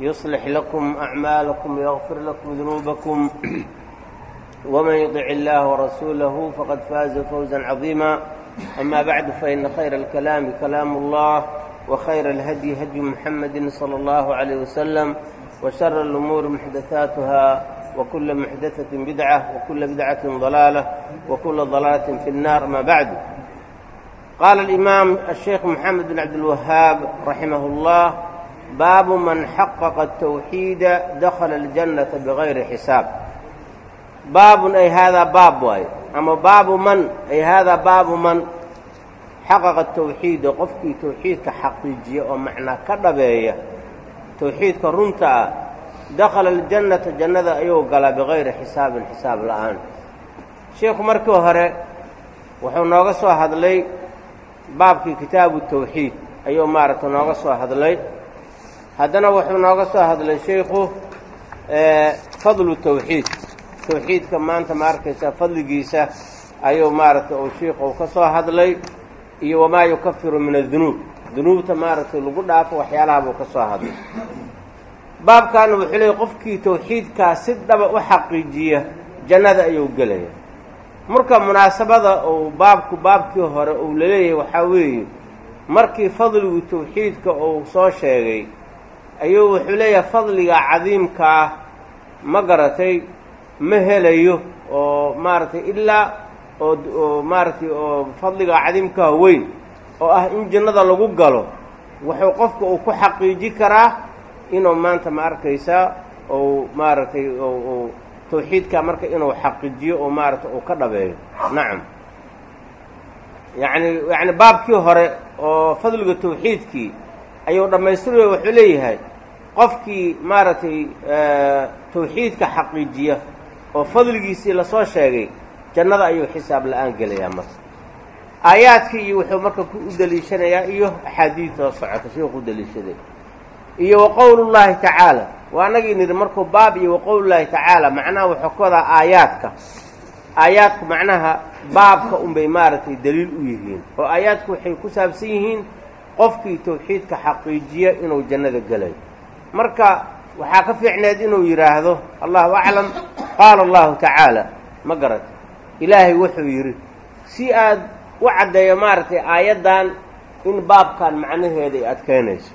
يصلح لكم أعمالكم ويغفر لكم ذنوبكم ومن يطع الله ورسوله فقد فاز فوزا عظيما أما بعد فإن خير الكلام كلام الله وخير الهدي هدي محمد صلى الله عليه وسلم وشر الأمور محدثاتها وكل محدثة بدعة وكل بدعة ضلالة وكل ضلالة في النار ما بعد قال الإمام الشيخ محمد بن عبد الوهاب رحمه الله baabu man xaqaqa atawxiida dakhala aljannata bikayri xisaab. Baabun ay haadaa baab waayo ama baabu man ay haadaa baabu man xaqaqa tawxiida qofkii tawxiidka xaqiijiya oo macnaa ka dhabeeya tawxiidka runta ah dakhala aljannata jannada ayuu galaa bikayri xisaabin xisaab la'aan. Sheikhu markii hore wuxuu nooga soo hadlay baabkii kitaabu tawxiid ayuu maaragtay nooga soo hadlay haddana wuxuu nooga soo hadlay sheikhu fadlu tawxiid. Tawxiidka maanta ma arkaysaa fadligiisa ayuu maaragtay uu shiikhu ka soo hadlay. Iyo wamaa yukafiru min adunuub dunuubta maaragtay lagu dhaafo waxyaalaha buu ka soo hadlay. Baabkaana wuxuu leeyay qofkii tawxiidkaa si dhaba u xaqiijiya jannada ayuu gelaya marka munaasabada uu baabku baabkii hore uu la leeyahay waxaa weeye markii fadligu tawxiidka uu soo sheegay ayuu wuxuu leeyahay fadliga cadiimka ah ma garatay ma helayo oo maaragtay ilaa oo oo maaragtay oo fadliga cadiimkaa weyn oo ah in jannada lagu galo wuxuu qofka uu ku xaqiiji karaa inuu maanta ma arkaysaa ou maaragtay u tawxiidkaa marka inuu xaqiijiyo oo maaragtay uu ka dhabeeyo. Nacam yacni yacni baabkii hore oo fadliga tawxiidkii ayuu dhammaystiraya wuxuu leeyahay qofkii maaragtay tawxiidka xaqiijiya oo fadligiisii la soo sheegay jannada ayuu xisaab la'aan gelayaa marka. Aayaadkii iyo wuxuu marka ku u deliishanayaa iyo axaadiidoo socota sheekhu u deliishaday iyo wa qowlullaahi tacaala waa anagii nidhi markuu baab iyo wa qowlullaahi tacaala macnaha wuxuu ka wadaa aayaadka. Aayaadku macnaha baabka unbay maaragtay daliil u yihiin oo aayaadku waxay ku saabsan yihiin qofkii tawxiidka xaqiijiya inuu jannada gelayo marka waxaa ka fiicneed inuu yidhaahdo allahu aclam qaala allahu tacaala ma garata ilaahay wuxuu yidhi si aad u caddeeyo maaragtay aayaddan in baabkan macnaheeda ay adkaynayso.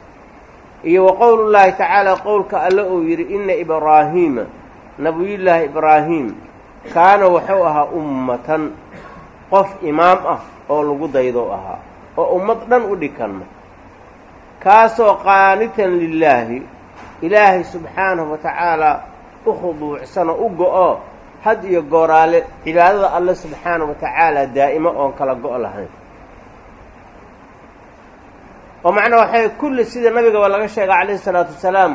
Iyo wa qowlullaahi tacaala qowlka alle uu yidhi inna ibraahiima nabiyullaahi ibraahim kaana wuxuu ahaa ummatan qof imaam ah oo lagu daydo ahaa oo ummad dhan u dhikanma kaasoo qaanitan lilaahi ilaahay subxaanahu wa tacaalaa u khuduucsanoo u go-o had iyo gooraale cibaadada alle subxaanahu wa tacaala daa'imo oon kala go' lahayn. Oo macnaa waxay kulli sida nabigaba laga sheega calayhi isalaatu wasalaam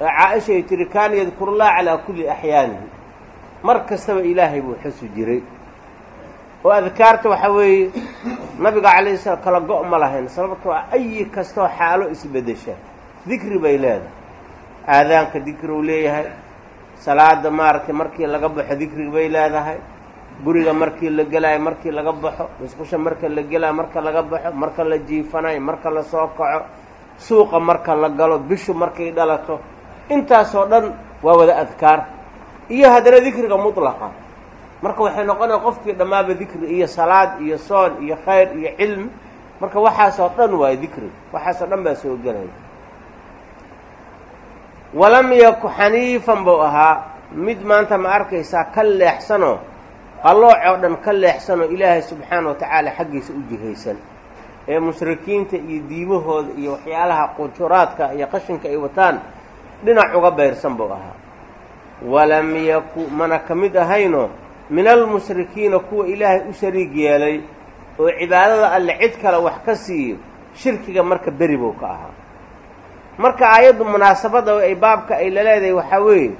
ee caa-ishay tihi kaana yadkurullaha calaa kulli axyaanihi mar kastaba ilaahay buu xusu jiray. Oo adkaarta waxaa weeye nabiga calayhi salaam kala go' ma lahayn sababtoo ah ayi kastoo xaalo isbeddesha dikri bay leedahay aadaanka dikri uu leeyahay salaada maaragtay markii laga baxo dikri bay leedahay guriga markii la gelaayo markii laga baxo musqusha marka la gelaayo marka laga baxo marka la jiifanayo marka la soo kaco suuqa marka la galo bishu markay dhalato intaasoo dhan waa wada adkaar. Iyo haddana dikriga mutlaqa marka waxay noqonaya qofkii dhammaaba dikri iyo salaad iyo soon iyo khayr iyo cilmi marka waxaasoo dhan waayo dikri waxaasoo dhan baa soo gelaya walam yaku xaniifan buu ahaa. Mid maanta ma arkaysaa ka leexsanoo qallooc oo dhan ka leexsanoo ilaahay subxaana wa tacaala xaggiisa u jihaysan. Ee mushrikiinta iyo diimahooda iyo waxyaalaha qujuraadka iyo qashinka ay wataan dhinac uga bayrsan buu ahaa. Walam yaku mana ka mid ahayno min almushrikiina kuwa ilaahay u shariig yeelay oo cibaadada alle cid kale wax ka siiyo shirkiga marka beri buu ka ahaa marka aayaddu munaasabadda ay baabka ay laleedahay waxaa weeye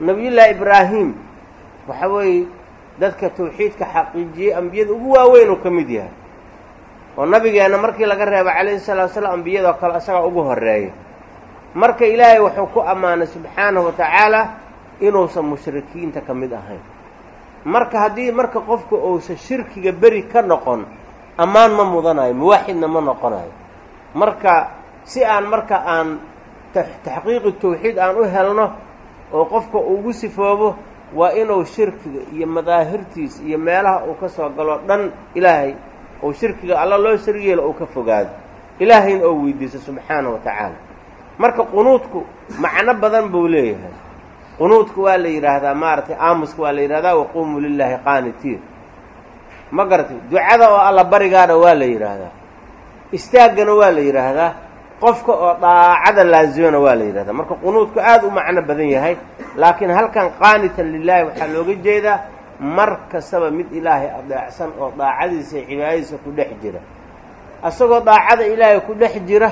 nabiyullaahi ibraahim waxa weeye dadka tawxiidka xaqiijiyey ambiyada ugu waaweyn uu ka mid yahay. Oo nabigeenna markii laga reebo calayhi salaatu salaam ambiyadoo kale isagaa ugu horreeya. Marka ilaahay wuxuu ku ammaanay subxaanahu wa tacaala inuusan mushrikiinta ka mid ahayn. Marka haddii marka qofku uusan shirkiga beri ka noqon ammaan ma mudanayo muwaaxidna ma noqonayo. Marka si aan marka aan taxqiiqi tawxiid aan u helno oo qofka ugu sifoobo waa inuu shirkiga iyo madaahirtiisa iyo meelaha uu ka soo galo dhan ilaahay ou shirkiga alla loo shari yeelo ou ka fogaado. Ilaahayna oo weydiiso subxaana wa tacaala. Marka qunuudku macno badan buu leeyahay. Qunuudku waa la yidhaahdaa maaragtay aamuska waa la yidhahdaa waquumuu lilaahi qaanitiin. Ma garatay ducada oo alla barigaana waa la yidhaahdaa istaaggana waa la yidhaahdaa qofka oo daacada laazimana waa la yidhahdaa. Marka qunuudku aad u macno badan yahay laakiin halkan qaanitan lilaahi waxaa looga jeedaa mar kastaba mid ilaahay adeecsan oo daacadiisa cibaadadiisa ku dhex jira. Isagoo daacada ilaahay ku dhex jira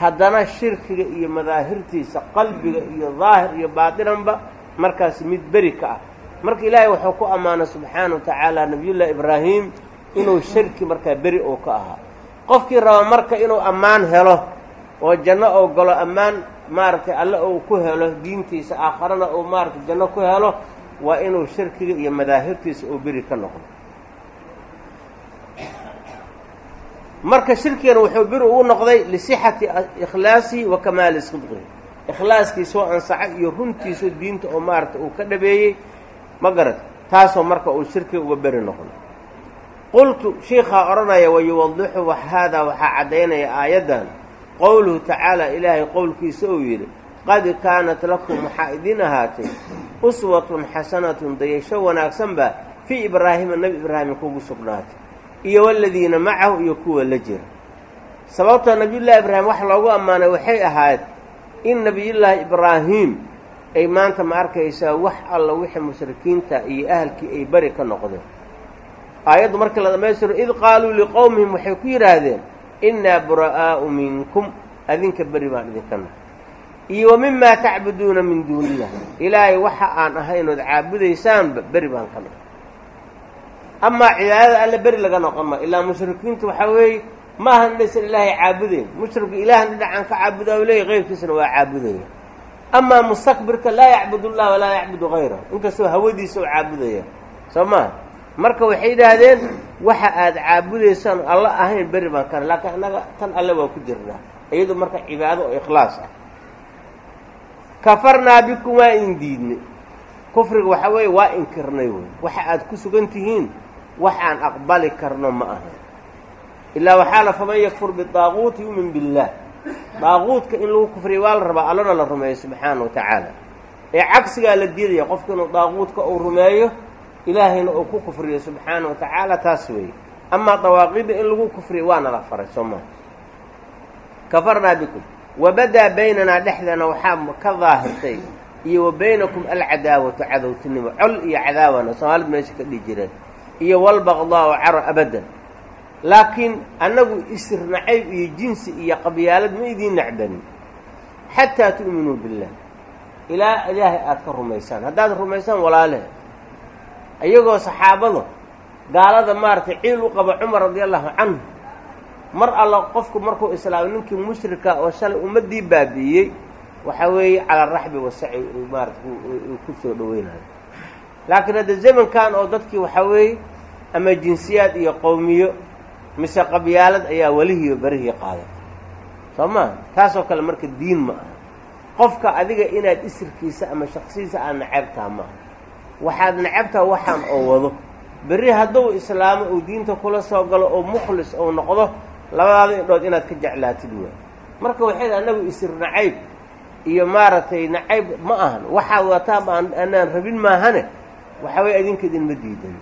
haddana shirkiga iyo madaahirtiisa qalbiga iyo daahir iyo baatinanba markaas mid beri ka ah. Marka ilaahay wuxuu ku ammaanay subxaana wa tacaala nabiyullaahi ibraahim inuu shirki markaa beri uu ka ahaa. Qofkii raba marka inuu ammaan helo oo janno ou galo ammaan maaragtay alle uu ku helo diintiisa aakharana uu maaragtay janno ku helo waa inuu shirkiga iyo madaahirtiisa uu beri ka noqdo. Marka shirkigana wuxuu beri ugu noqday lisixati ikhlaasihi wa kamaali sidqihi ikhlaaskiisa oo iyo runtiisa diinta oo maaragtay uu ka dhabeeyey ma garat taasoo marka uu shirkiga uga beri noqdo. Qultu shiikhaa odhanaya wax haadaa waxaa caddaynaya aayaddan qowluhu tacaala ilaahay qowlkiisa uu yidhi qad kaanat lakum waxaa idiin ahaatay uswatun xasanatun dayasho wanaagsan baa fii ibraahima nebi ibraahim kugu sugnaatay iyo waladiina macahu iyo kuwa la jira. Sababta nebiyullaahi ibraahim wax loogu ammaanay waxay ahayd in nebiyullaahi ibraahim ay maanta ma arkaysaa wax alla wixii mushrikiinta iyo ahalkii ay beri ka noqdeen. Aayaddu markii la dhammaystiro id qaaluu liqowmihim waxay ku yidhaahdeen innaa bura'aa'u minkum adinka beri baan idinka nahay iyo wa mimaa tacbuduuna min duunillah ilaahay waxa aan ahaynood caabudaysaanba beri baan ka nahay amaa cibaadada alle beri laga noqon ma ilaa mushrikiintu waxaa weeye ma ahan inaysan ilaahay caabudayn mushrika ilaahan dhinacaan ka caabudaa u leeyahy qayrkiisana waa caabudaya amaa mustakbirka laa yacbud ullah walaa yacbudu hayra inkastoo hawadiisa u caabudaya soo maa marka waxay yidhaahdeen waxa aad caabudaysaan alla ahayn beri baan kana laakiin annaga tan alle waa ku jirnaa iyadu marka cibaado oo ikhlaas ah. Kafarnaa bikum waa in diidnay. Kufriga waxaa weeye waa inkirnay wey waxa aad ku sugan tihiin wax aan aqbali karno ma ahan ilaa waxaa la faman yakfur bidaaquuti yumin billaah daaquudka in lagu kufriya waa la rabaa allana la rumeeyo subxaana wa tacaala. Ee cagsigaa la diidaya qofka inuu daaquudka uu rumeeyo ilaahayna uu ku kufriyo subxaana wa tacaala taas weeye. Amaa dawaaqidda in lagu kufriyo waana la faray soo maa kafarnaa bikum. Wabadaa baynanaa dhexdeena waxaa ka daahirtay iyo wa baynakum alcadaawatu cadowtinimo col iyo cadaawana soomaalida meesha ka dhihi jireen. Iyo walbaqdaa'u caro abadan. Laakiin annagu isir nacayb iyo jinsi iyo qabyaalad ma idiin nacbanin xataa tu'minuu billah ilaa ilaahay aada ka rumaysaan. Haddaad rumaysaan walaalehe iyagoo saxaabadu gaalada maaragtay ciil u qaba cumar radia allahu canhu mar alla qofku markuu islaamay ninkii mushrika oo shalay ummaddii baabi'iyey waxaa weeye calaa raxbi wasaci maarata uu ku soo dhaweynayo. Laakiin hadda zamankan oo dadkii waxaa weeye ama jinsiyaad iyo qowmiyo mise qabyaalad ayaa welihiiyo berihii qaadatay soo maa taasoo kale marka diin ma aha. Qofka adiga inaad isirkiisa ama shaksiisa aad nacabtaa ma aha waxaad nacabtaa waxaan oo wado. Berri hadduu islaamo uu diinta kula soo galo oo mukhlis ou noqdo labadaada indhood inaad ka jeclaatid waay marka waxayd annagu isir nacayb. Iyo maaragtay nacayb ma ahan. Waxaad wataa anaan rabin maahane. Waxaa weye adinka idinma diidan.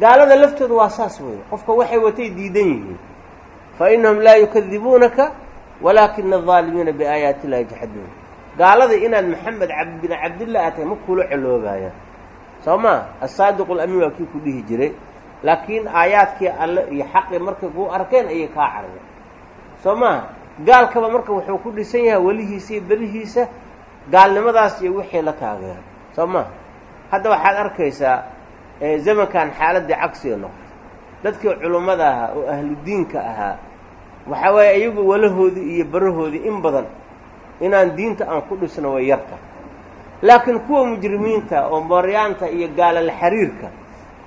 Gaalada laftooda waa saas weeye. Qofka waxay watay diidan yihiin. Fa innahum laa yukadibuunaka walaakina aldaalimiina biaayaati illahi yajxaduun gaalada inaad maxamed bin cabdillah aad tahay ma kula coloobaayaan soo maa asaadiqu lamiin waa kii ku dhihi jiray laakiin aayaadkii alle iyo xaqii markay kuu arkeen ayay kaa carareen soo maha gaalkaba marka wuxuu ku dhisan yahay welihiisa iyo berihiisa gaalnimadaas iyo wixii la taageero soo maha hadda waxaad arkaysaa zamankan xaaladdii cagsiga noqotay. Dadkii culummada ahaa oo ahludiinka ahaa waxaa waaye iyagu walahoodii iyo barahoodii in badan inaan diinta aan ku dhisno way yarta. Laakiin kuwa mujrimiinta oo mooryaanta iyo gaalal xariirka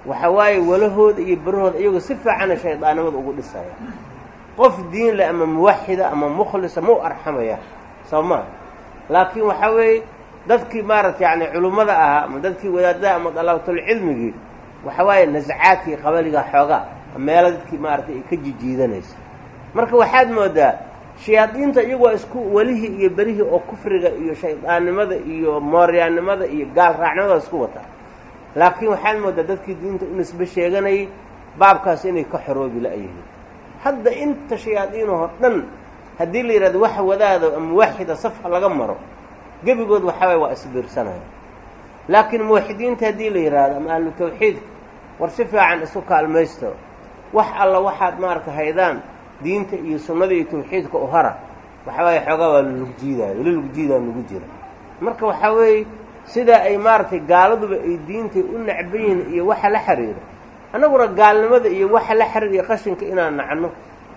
waxa waaye walahooda iyo barahooda iyagu si fiicana shaydaanimada ugu dhisaya. Qof diin leh ama muwaxida ama mukhlisa ma u arxamaya soo maa laakiin waxaa weeye dadkii maaragta yani culummada ahaa ama dadkii wadaadaha ama dalabatulcilmigii waxa waaye nasacaadkii qabaliga xoogaa meelo dadkii maaragtay ay ka jijiidanaysa. Marka waxaad moodaa shayaadiinta iyagu waa isku welihii iyo berihii oo kufriga iyo shaydaannimada iyo mooryaannimada iyo gaal raacnimada isku wata. Laakiin waxaad moodaa dadkii diinta u nisbe sheeganayay baabkaas inay ka xoroobi la-yihiin hadda inta shayaadiinahoo dhan haddii la yidhahdo wax wadaado ama waaxida safka laga maro gebigood waxaa waye waa isbiirsanaya laakiin muwaxidiinta haddii la yidhaahdo ama ahlu tawxiidka war si fiican isu kaalmaysto. Wax alla waxaad maaragta haydaan diinta iyo sunnada iyo tawxiidka u hara waxaa waaye xoogaa waa lalagu jiidaayo weli lagu jiidaa nagu jira marka waxaa weeye sidaa ay maaragtay gaaladuba ay diintay u necban yihiin iyo waxa la xiriira annaguna gaalnimada iyo waxa la xiriir iyo qashinka inaan nacno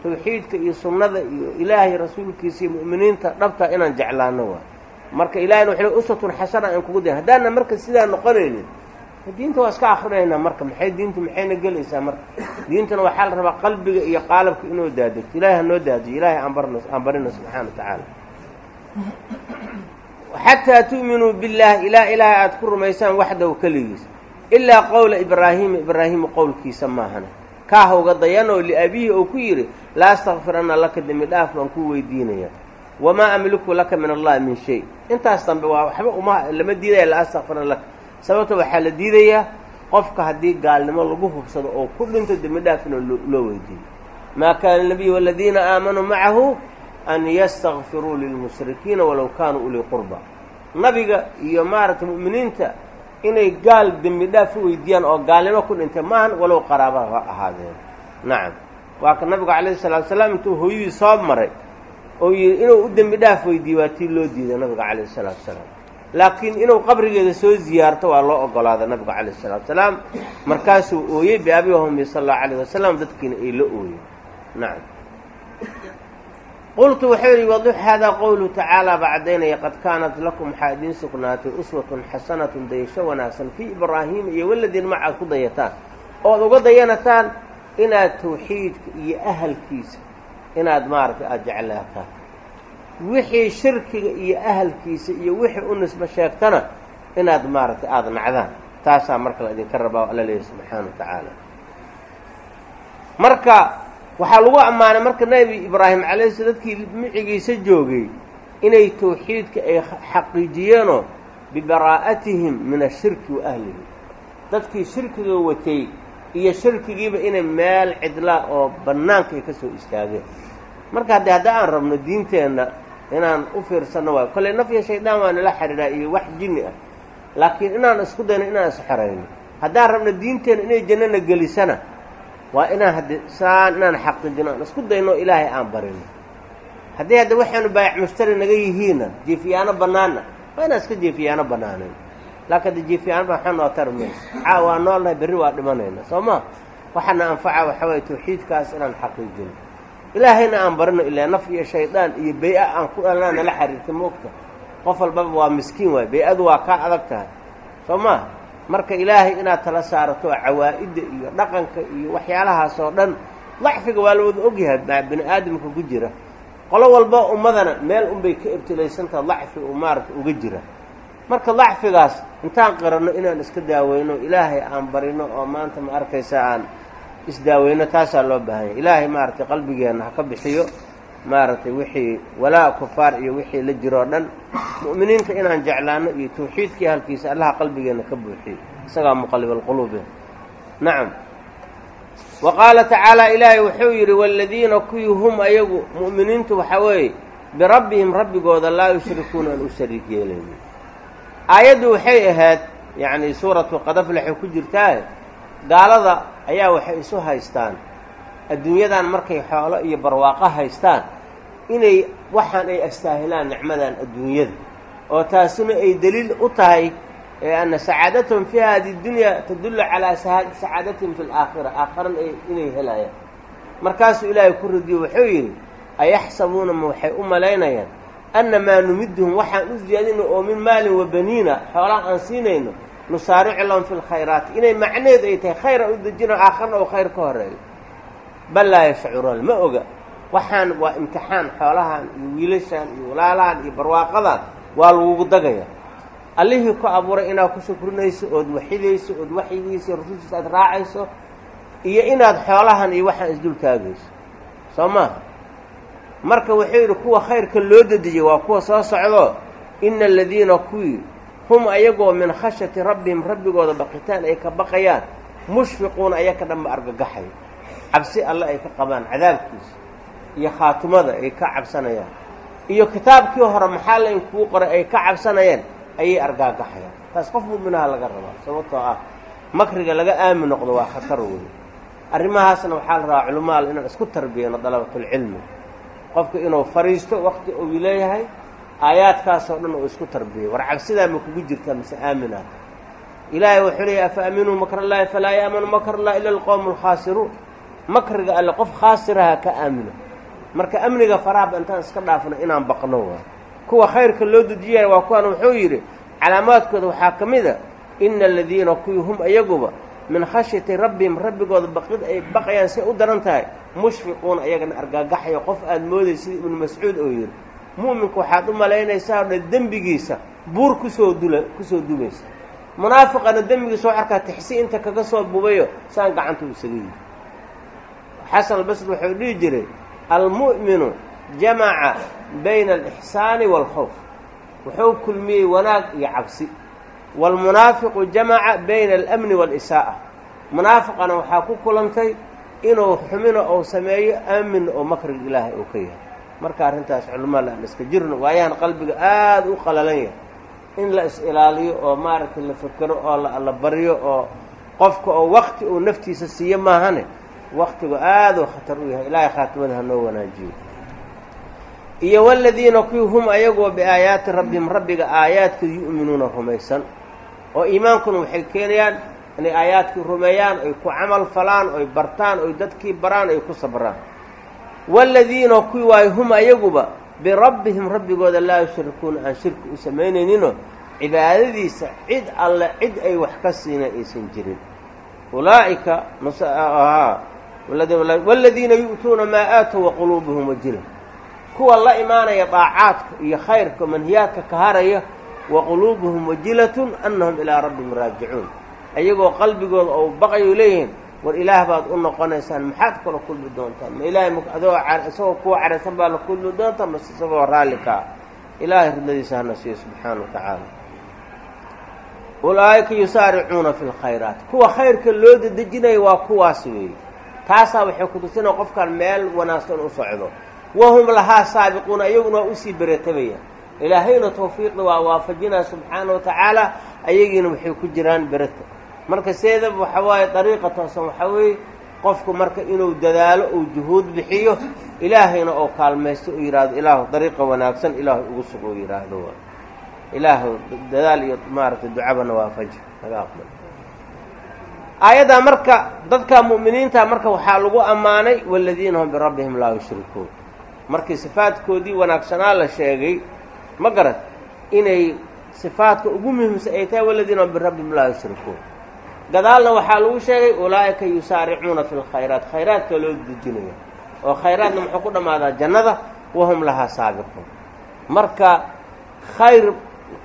tawxiidka iyo sunnada iyo ilaahay rasuulkiisa iyo mu'miniinta dhabta inaan jeclaano waa marka ilahayna waxay le uswatun xasana aan kugu dayn haddaana marka sidaa noqonaynin diinta waa iska akrinaynaa marka maxay diintu maxayna gelaysaa marka? Diintuna waxaa la rabaa qalbiga iyo qaalabka inuu daadegto ilahay ha noo daadiyo. Ilahay aan barino subxaana wa tacaala. Xataa tu'minuu billahi ilaa ilaahay aada ku rumaysaan waxdaw keligiis. Ilaa qowla ibraahiima ibraahiima qowlkiisa maahane kaaha uga dayanoo liabiihi oo ku yidhi laa astakfiranna laka dembi dhaaf baan kuu weydiinaya. Wamaa amliku laka min allahi min shay. Intaas dambe waa waxba uma lama diidaya laa astakfiranna laka sababta waxaa la diidayaa qofka haddii gaalnimo lagu hubsado oo ku dhinto dembi dhaaf in loo weydiiyo maa kaana nabiy waladiina aamanuu macahu an yastakfiruu lilmushrikiina walow kaanuu ulii qurba. Nabiga iyo maaragtay mu'miniinta inay gaal dembi dhaaf u weydiiyaan oo gaalnimo ku dhintay maahan walow qaraaba ha ahaadeen. Nacam. Waa ka nabigu calayhi salaatu salaam intuu hooyadii soo maray oo yidhi inuu u dembi dhaaf weydiiyo waa tii loo diiday nabiga calayhi salaatu salaam laakiin inuu qabrigeeda soo ziyaarto waa loo ogolaaday nabiga calayhi salaatu salaam. Markaasuu ooyey biabi wahmi sala allahu calayh wasalam dadkiina ay la ooyey nacam qultu wuxuu yidhi wadux haadaa qowluhu tacaala bacdaynaya qad kaanat lakum waxaa idiin sugnaatay uswatun xasanatun dayasho wanaagsan fii ibraahiima iyo waladiin macaad ku dayataan. Ood uga dayanataan inaad tawxiidka iyo ahalkiisa inaad maaragtay aada jeclaataan wixii shirkiga iyo ahalkiisa iyo wixii u nisbo sheegtana inaad maaragtay aada nacdaan. Taasaa marka la idinka rabaa alla leeyahy subxaana wa tacaala. Marka waxaa lagu ammaanay marka nebi ibraahim calayhi sl dadkii micigiisa joogay inay tawxiidka ay xaqiijiyeenoo bibaraa'atihim min ashirki wa ahlihi. Dadkii shirkiga watay iyo shirkigiiba inay meel cidla oo bannaanka ay ka soo istaageen. Marka haddii hadda aan rabno diinteenna inaan u fiirsanno waayo. Kolley naf iyo shaydaan waa nala xidhiidhaa iyo wax jinni ah. Laakiin inaan isku dayno inaan isxorayno haddaan rabno diinteenna inay jannana gelisana waa inaan haddi saan inaan xaqiijino aan isku dayno ilaahay aan barino. Haddii hadda waxaanu baayac mushtari naga yihiinna jiifiyaano bannaanna waa inaan iska jiifiyaano bannaanan laakiin hadda jiifiyaano ba waxaa noo tari caa waa noolnahay berri waa dhimanayna soo ma? Waxaana anfaca waxa waye tawxiidkaas inaan xaqiijino ilaahayna aan barino ilaa naf iyo shaydaan iyo bay-a aan ku dhalnaa nala xiriirta moogta. Qof walbaba waa miskiin waay bay-adu waa kaa adag tahay. Soo maa marka ilaahay inaad tala saarato cawaa'idda iyo dhaqanka iyo waxyaalahaas oo dhan dacfiga waa la wada ogyahay maa bini aadamka ku jira. Qolo walba ummadana meel unbay ka ibtilaysantaha dacfi uu maaragta uga jira. Marka dacfigaas intaan qiranno inaan iska daaweyno ilaahay aan barino oo maanta ma arkaysa aan isdaaweyno taasaa loo baahan yahy ilaahay maaragtay qalbigeenna ha ka bixiyo maaragtay wixii walaa kufaar iyo wixii la jiroo dhan. Mu'miniinta inaan jeclaano iyo tawxiidkii halkiisa allaha qalbigeenna ka buuxiyo isagaa muqallib alquluubi nacam. Wa qaala tacaala ilaahay wuxuu yidhi waaladiina kuwii hum ayagu mu'miniintu waxaa weeye birabbihim rabbigooda laa yushrikuuna aan u shariik yeelaynin aayaddu waxay ahayd yacni suuratu qadaflaxay ku jirtaa gaalada ayaa waxay isu haystaan. Adduunyadan markay xoolo iyo barwaaqo haystaan inay waxaan ay astaahilaan nicmadan adduunyada oo taasuna ay deliil u tahay ana sacaadatahum fi hadi dunya tadullu calaa sacaadatihim fi laakhira aakharan inay helayaan. Markaasuu ilaahay ku radiyo wuxuu yidhi ayaxsabuuna ma waxay u malaynayaan anna maa numiduhum waxaan u ziyaadino oo min maalin wa baniina xoolaha aan siinayno nusaaricu lahum fi lkhayraati inay macneed ay tahay khayra u dejino aakharna oo khayr ka horeeyo. Bal laa yashcuruun ma oga. Waxaan waa imtixaan xoolahan iyo wiilashan iyo walaalahan iyo barwaaqadan waa lagugu dagaya. Allihii ku abuuray inaad ku shukrinayso ood waxidayso ood waxyigiisa rusushiisa aad raacayso iyo inaad xoolahan iyo waxaan isdul taagayso. Soo maaha marka wuxuu yidhi kuwa khayrka loo dedejiyey waa kuwa soo socdo. Ina aladiina kuwii hum ayagoo min khashyati rabbihim rabbigooda baqitaan ay ka baqayaan. Mushfiquuna ayaka dhanba argagaxay. Cabsi alle ay ka qabaan cadaabkiisa iyo khaatumada ay ka cabsanayaan. Iyo kitaabkii hore maxaa layn kuu qoray ay ka cabsanayeen? Ayay argaagaxayaan taas qof mu'minaha laga rabaa sababtoo ah makriga laga aamin noqdo waa khatar weyn. Arrimahaasna waxaa la rabaa culamaal inaan isku tarbiyano dalabatulcilmi qofka inuu fadhiisto wakti uu leeyahay aayaadkaasoo dhan uu isku tarbiyay war cabsidaa ma kugu jirtaa mise aaminaad ilaahay wuxuu leeyahy afa aaminuu makrallaahi falaa yaamanu makrallah ila alqowmu alkhaasiruun makriga alle qof khaasiraha ka aamino. Marka amniga faraaba intaan iska dhaafno inaan baqno waay kuwa khayrka loo dejiyaya waa kuwan wuxuu yidhi calaamaadkooda waxaa ka mid a ina aladiina kuwii hum ayaguba min khashyati rabbihim rabbigooda baqid ay baqayaan say u daran tahay mushfiquuna ayagana argaagaxayo. Qof aada moodaysa sida ibnu mascuud oo yidhi mu'minka waxaad u malaynaysaa o dembigiisa buur ku soo dula ku soo dumaysa munaafiqana dembigiisa oo arkaa tixsi inta kaga soo bubayo saan gacanta isaga yidhi. Xasan albasri wuxuu dhihi jiray almu'minu jamaca bayna alixsaani waalkhawf wuxuu kulmiyey wanaag iyo cabsi. Waalmunaafiqu jamaca bayna alamni waalisaa'a munaafiqana waxaa ku kulantay inuu xumino ou sameeyo aaminna oo makriga ilaahay uu ka yahay marka arrintaas culimmada aan iska jirno waayaan qalbiga aada u qalalan yahay. In la is-ilaaliyo oo maaragtay la fekero oo la baryo oo qofka oo wakti uu naftiisa siiyo maahane waktigu aaduu khatar u yahay. Ilaahay khaatimada hanoo wanaajiyo. Iyo waladiina kuwii hum ayagoo biaayaati rabbihim rabbiga aayaadkooda yu'minuuna rumaysan. Oo iimaankuna waxay keenayaan inay aayaadkii rumeeyaan oy ku camal falaan oy bartaan oy dadkii baraan oy ku sabraan waaladiina kuwii waayo hum ayaguba birabbihim rabbigooda laa yushrikuuna aan shirki u samaynayninoo cibaadadiisa cid alle cid ay wax ka siina aysan jirin. Ulaa'ika waaladiina yu'tuuna maa aatow waquluubuhum wajila. Kuwa la imaanaya daacaadka iyo khayrka manhiyaadka ka haraya wa quluubuhum wajilatun annahum ilaa rabbihim raajicuun. Ayagoo qalbigooda ou baqayo leeyihiin war ilaah baad u noqonaysaan maxaad kala kulmi doontaan? Ma ilaahay adoo isagoo kuwa cadhaysan baa la kulmi doontaa mase isagoo raalli ka ah? Ilaahay ridladiisa hana siiyo subxaana wa tacaala. Ulaa'ika yusaaricuuna fi lkhayraat kuwa khayrka loo dedejinaya waa kuwaas weeye taasaa waxay kutusinaya qofkaan meel wanaagsan u socdo. Wahum lahaa saabiquuna iyaguna waa u sii beretabayaan ilaahayna tawfiiqda waa waafajinaya subxaana wa tacaala. Ayagiina waxay ku jiraan bereta marka seedaba waxa waaye dariiqa toosan waxaa weeye qofku marka inuu dadaalo uu juhuud bixiyo ilaahayna oo kaalmaysto uu yidhaahdo ilaahu dariiqa wanaagsan ilaahu ugu sug uu yidhaahdo ilaahu dadaal iyo maaragtay ducabana waafaji naga aqbal. Aayaddaa marka dadka mu'miniinta marka waxaa lagu ammaanay waaladiina hum birabbihim laa yushrikuun markii sifaadkoodii wanaagsanaa la sheegay ma garad inay sifaadka ugu muhiimsan ay tahay waladiina hum birabbihim laa yushrikuun gadaalna waxaa lagu sheegay ulaa'ika yusaaricuuna fi lkhayraat khayraadka loo dejinaya oo khayraadna muxuu ku dhammaadaa jannada wahum lahaa saabiquun. Marka khayr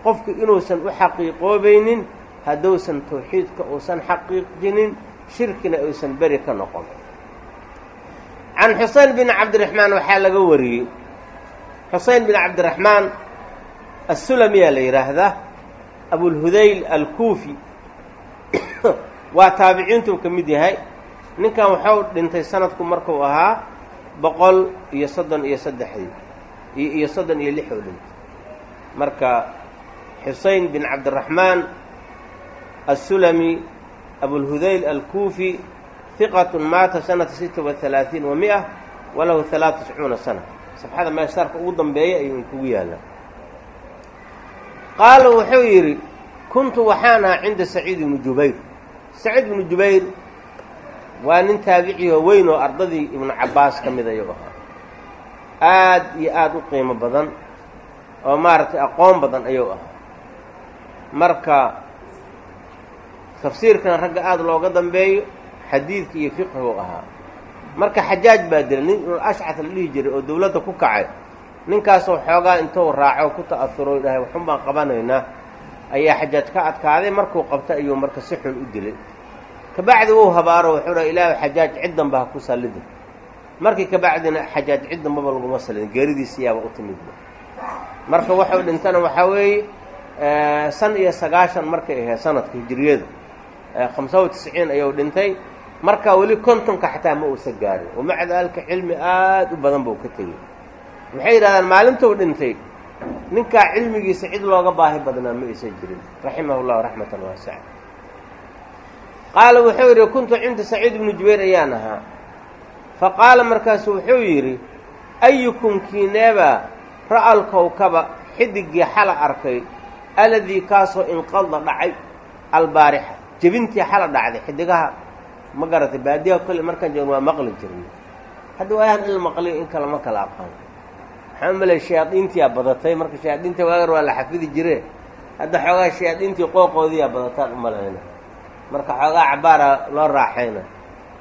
qofku inuusan u xaqiiqoobaynin hadduusan tawxiidka uusan xaqiiqjinin shirkina uusan beri ka noqon. Can xuseyn bin cabdiraxmaan waxaa laga wariyey. Xuseyn bin cabdiraxmaan assulamiyaa la yidhaahdaa abulhudayl alkuufi waa taabiciintuu ka mid yahay. Ninkan waxau dhintay sanadku markuu ahaa boqol iyo soddon iyo saddexdii iyo soddon iyo lix oo dhintay. Marka xuseyn bin cabdiraxmaan assulami abulhudayl alkuufi hiqatun maata sanata sita wa halaaثiin wa walahu halaaa tiscuuna sana. Safxada meeshaarka ugu dambeeya ayuu kugu yaallaa. Qaala wuxuu yidhi kuntu waxaan ahaa cinda saciid ibni jubayr. Saciid ibnu jubayr waa nin taabicioo weyn oo ardadii ibnu cabbaas ka mid ayuu ahaa. Aad iyo aada u qiimo badan oo maaragtay aqoon badan ayuu ahaa. Marka tafsiirkana ragga aada looga dambeeyo xadiidka iyo fiqhigu ahaa. Marka xajaaj baa dilay nin ibnul ashcad la dhihi jiray oo dawladda ku kacay. Ninkaasoo xoogaa intuu raaco ku ta'afuro dhahay waxun baan qabanaynaa ayaa xajaaj ka adkaaday markuu qabtay ayuu marka si xun u dilay. Kabacdi wuu habaaro wuxuu dhaha ilaahu xajaaj ciddanba ha ku sallidin. Markii kabacdina xajaaj ciddanbaba laguma sallidin geeridiisi yaaba u timidba marka wuxuu dhintana waxaa weeye san iyo sagaashan markay ahayd sanadka hijiriyada khamsa wa tisciin ayuu dhintay. Marka weli kontonka xataa ma uusa gaarin wamaca daalika cilmi aada u badan buu ka tegey. Waxay yidhahdaan maalintuu dhintay ninkaa cilmigiisa cid looga baahi badnaa ma aysan jirin. Raximahu llahu raxmatan waasica qaala wuxuu yidhi kuntu cinda saciid ibnu jubayr ayaan ahaa. Fa qaala markaasu wuxuu yidhi ayukum kiineebaa ra'al kowkaba xidigii xala arkay aladii kaasoo inqada dhacay albaarixa jebintii xala dhacday xidigaha ma garatay baadiyaha kolle markaan joogno waa maqli jirnay. Hadda waayahan in la maqliyo in kale ma kala aqaan waxaan u malay shayaadiintiyaa badatay? Marka shayaadiinta waagar waa la xafidi jire. Hadda xoogaa shayaadiintii qooqoodiyaa badataan u malayna marka xoogaa cabaara loo raaxayna.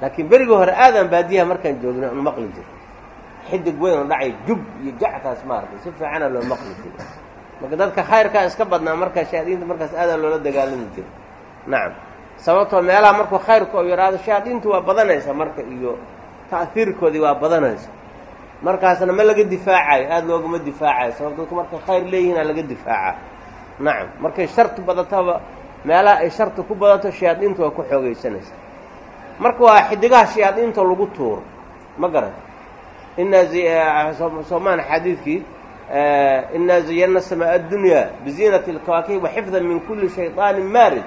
Laakiin berigii hore aadaan baadiyaha markaan joogna un maqli jiro xidig weyn oo dhacay jub iyo jactaas maaragtay si fiicana loo maqli jiro marka dadka khayrkaa iska badnaa markaa shayaadiinta markaas aadaa loola dagaalami jiro nacam sababtoo meelaha markuu khayrka oo yaraado shayaadiintu waa badanaysa marka iyo ta'hiirkoodii waa badanaysa markaasna ma laga difaacayo aada loogama difaacayo sababto dadku markay khayr leeyihiina laga difaaca nacam markay sharti badataba meelaha ay sharti ku badato shayaadiintu waa ku xoogaysanaysa marka waa xidigaha shayaadiinta lagu tuuro ma garan. Inaa soomaan xadiidkii inaa zayana samaa addunya biziinati اlkawaakib waxifda min kuli shayطaani maarid.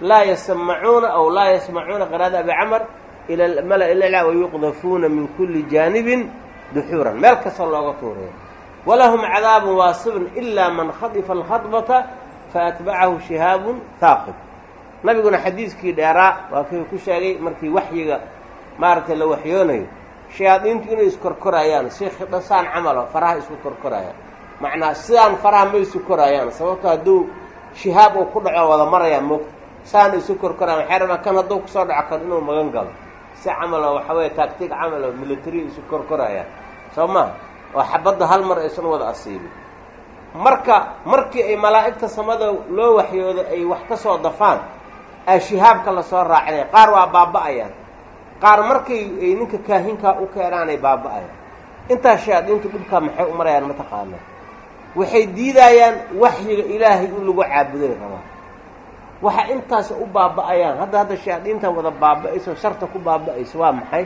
Laa yasmacuuna aw laa yasmacuuna qiraada abi camar ila mala ilaclaa wayuqdafuuna min kuli jaanibin duxuuran meel kasta looga tuuraya. Walahum cadaabun waasibun ilaa man khadifa alkhadbata faatbacahu shihaabun haaqib nabiguna xadiiskii dheeraa waa kii ku sheegay markii waxyiga maaragtay la waxyoonayo shayaadiintu inay iskorkorayaan si khidasaan camalo faraha isku korkorayaan macnaa sidaan faraha ma isu korayaan sababto hadduu shihaab uu ku dhaco wada marayaa moogta saana isu korkorayaan waxay rabaan kan hadduu ku soo dhaco kan inuu magan galo si camalo waxa weeye taagtig camalo military isu korkorayaan soo maha oo xabadda hal mar aysan wada asiibin marka markii ay malaa'igta samada loo waxyoodo ay wax ka soo dafaan aa shihaabka la soo raacday qaar waa baaba'ayaan. Qaar markay ay ninka kaahinkaa u keenaanay baaba'ayaan. Intaas shayaadiintu dhibkaa maxay u marayaan mataqaanaa waxay diidayaan waxyiga ilaahay in lagu caabuday rabaa waxa intaas u baaba'ayaan. Hadda hadda shayaadiintan wada baaba'ayso sharta ku baaba'ayso waa maxay?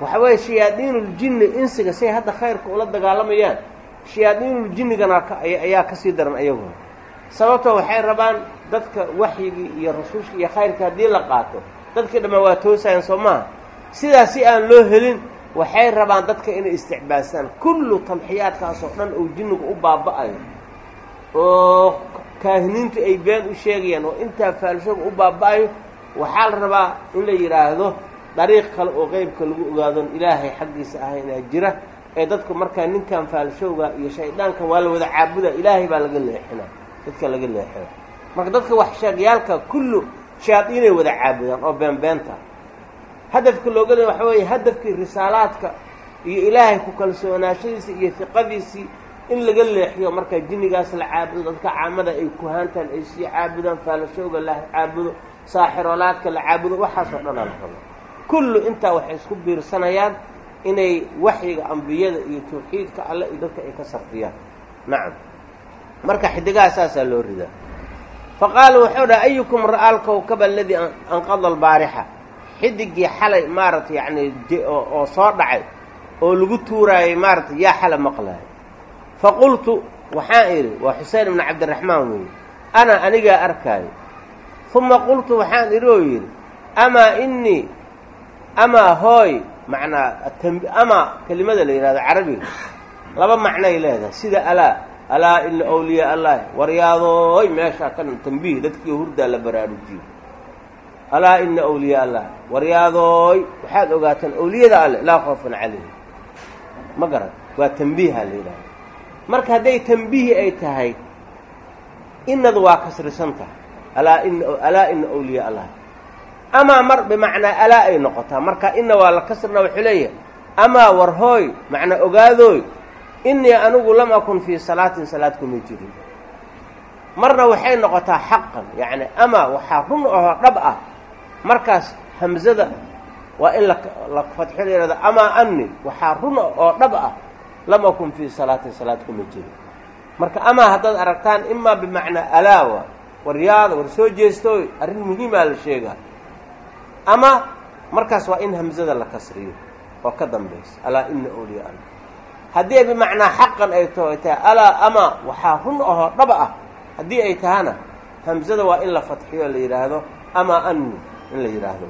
Waxa weeye shayaadiinuljinni insiga say hadda khayrka ula dagaalamayaan. Shayaadiinuljinigana ayaa ka sii daran ayaguna sababtoo waxay rabaan dadka waxyigii iyo rasuulka iyo khayrka haddii la qaato. Dadkii dhammaan waa toosayaan soo maaha sidaas si aan loo helin waxay rabaan dadka inay isticbaasaan kullu tamxiyaadkaasoo dhan uu jinnigu u baaba'ayo. Oo kaahiniintu ay been u sheegayaan oo intaa faalshooga u baaba'ayo waxaa la rabaa in la yidhaahdo dariiq kale oo qeybka lagu ogaadon ilaahay xaggiisa ahaynaa jira ee dadku markaa ninkan faalshowga iyo shaydaankan waa la wada caabuda ilaahay baa laga leexina dadka laga leexina marka dadka wax sheegyaalka kullu shayaadiinay wada caabudaan oo beenbeenta hadafka looga le waxa weeye hadafkii risaalaadka iyo ilaahay ku kalsoonaashadiisa iyo fiqadiisii in laga leexiyo marka jinnigaas la caabudo dadka caamada ay kuhaantaan ay sii caabudaan faalashowga la caabudo saaxiroolaadka la caabudo waxaasoo dhanaa la rabo kullu intaa waxay isku biirsanayaan inay waxyiga ambiyada iyo tawxiidka alle iyo dadka ay ka sarfiyaan. Nacam. Marka xidigaha saasaa loo ridaa. Fa qaala wuxuu dhaha ayukum ra'aal kowkaba aladii anqada albaarixa? Xidigii xalay maaragtay yacni oo soo dhacay oo lagu tuuraayay maaragtay yaa xala maqlaaya fa qultu waxaan idhi waa xusein ibnu cabdiraxmaan weeye ana anigaa arkaayo uma qultu waxaan idhi oo yidhi amaa innii amaa hooy macnaa ama kelimada la yidhahdo carabiga laba macnoay leedahay sida alaa alaa ina awliyaa allah waryaadooy meeshaa kan tambiih dadkii hurdaa la baraarujiyo alaa ina awliyaa allah waryaadooy waxaad ogaataan awliyada alle laa khoofan calayhim ma garan waa tambiiha la yidhahda marka hadday tambiihi ay tahay inadu waa kasrisan tahay. Alaa ina alaa ina awliyaa allah. Amaa mar bimacnaa alaa ay noqotaa. Marka ina waa la kasrina wuxuu leeyahay amaa war hooy macnaa ogaadooy innii anigu lam akun fii salaatin salaad kuma jirin. Marna waxay noqotaa xaqan yacni amaa waxaa run ahoo dhab ah. Markaas hamzada waa in la la fadxo la yihahdo amaa ani waxaa run oo dhab ah lam akun fii salaatin salaad kuma jirin marka amaa haddaad aragtaan imaa bimacnaa alaawa waryaada war soo jeestooy arrin muhiimaa la sheegaa ama markaas waa in hamzada la kasriyo oo ka dambaysa alaa ina awliyaa allah haddii bimacnaa xaqan ay to ay tahay alaa ama waxaa run ahoo dhab ah. Haddii ay tahana hamzada waa in la fadxiyo la yidhaahdo amaa ani in la yidhaahdo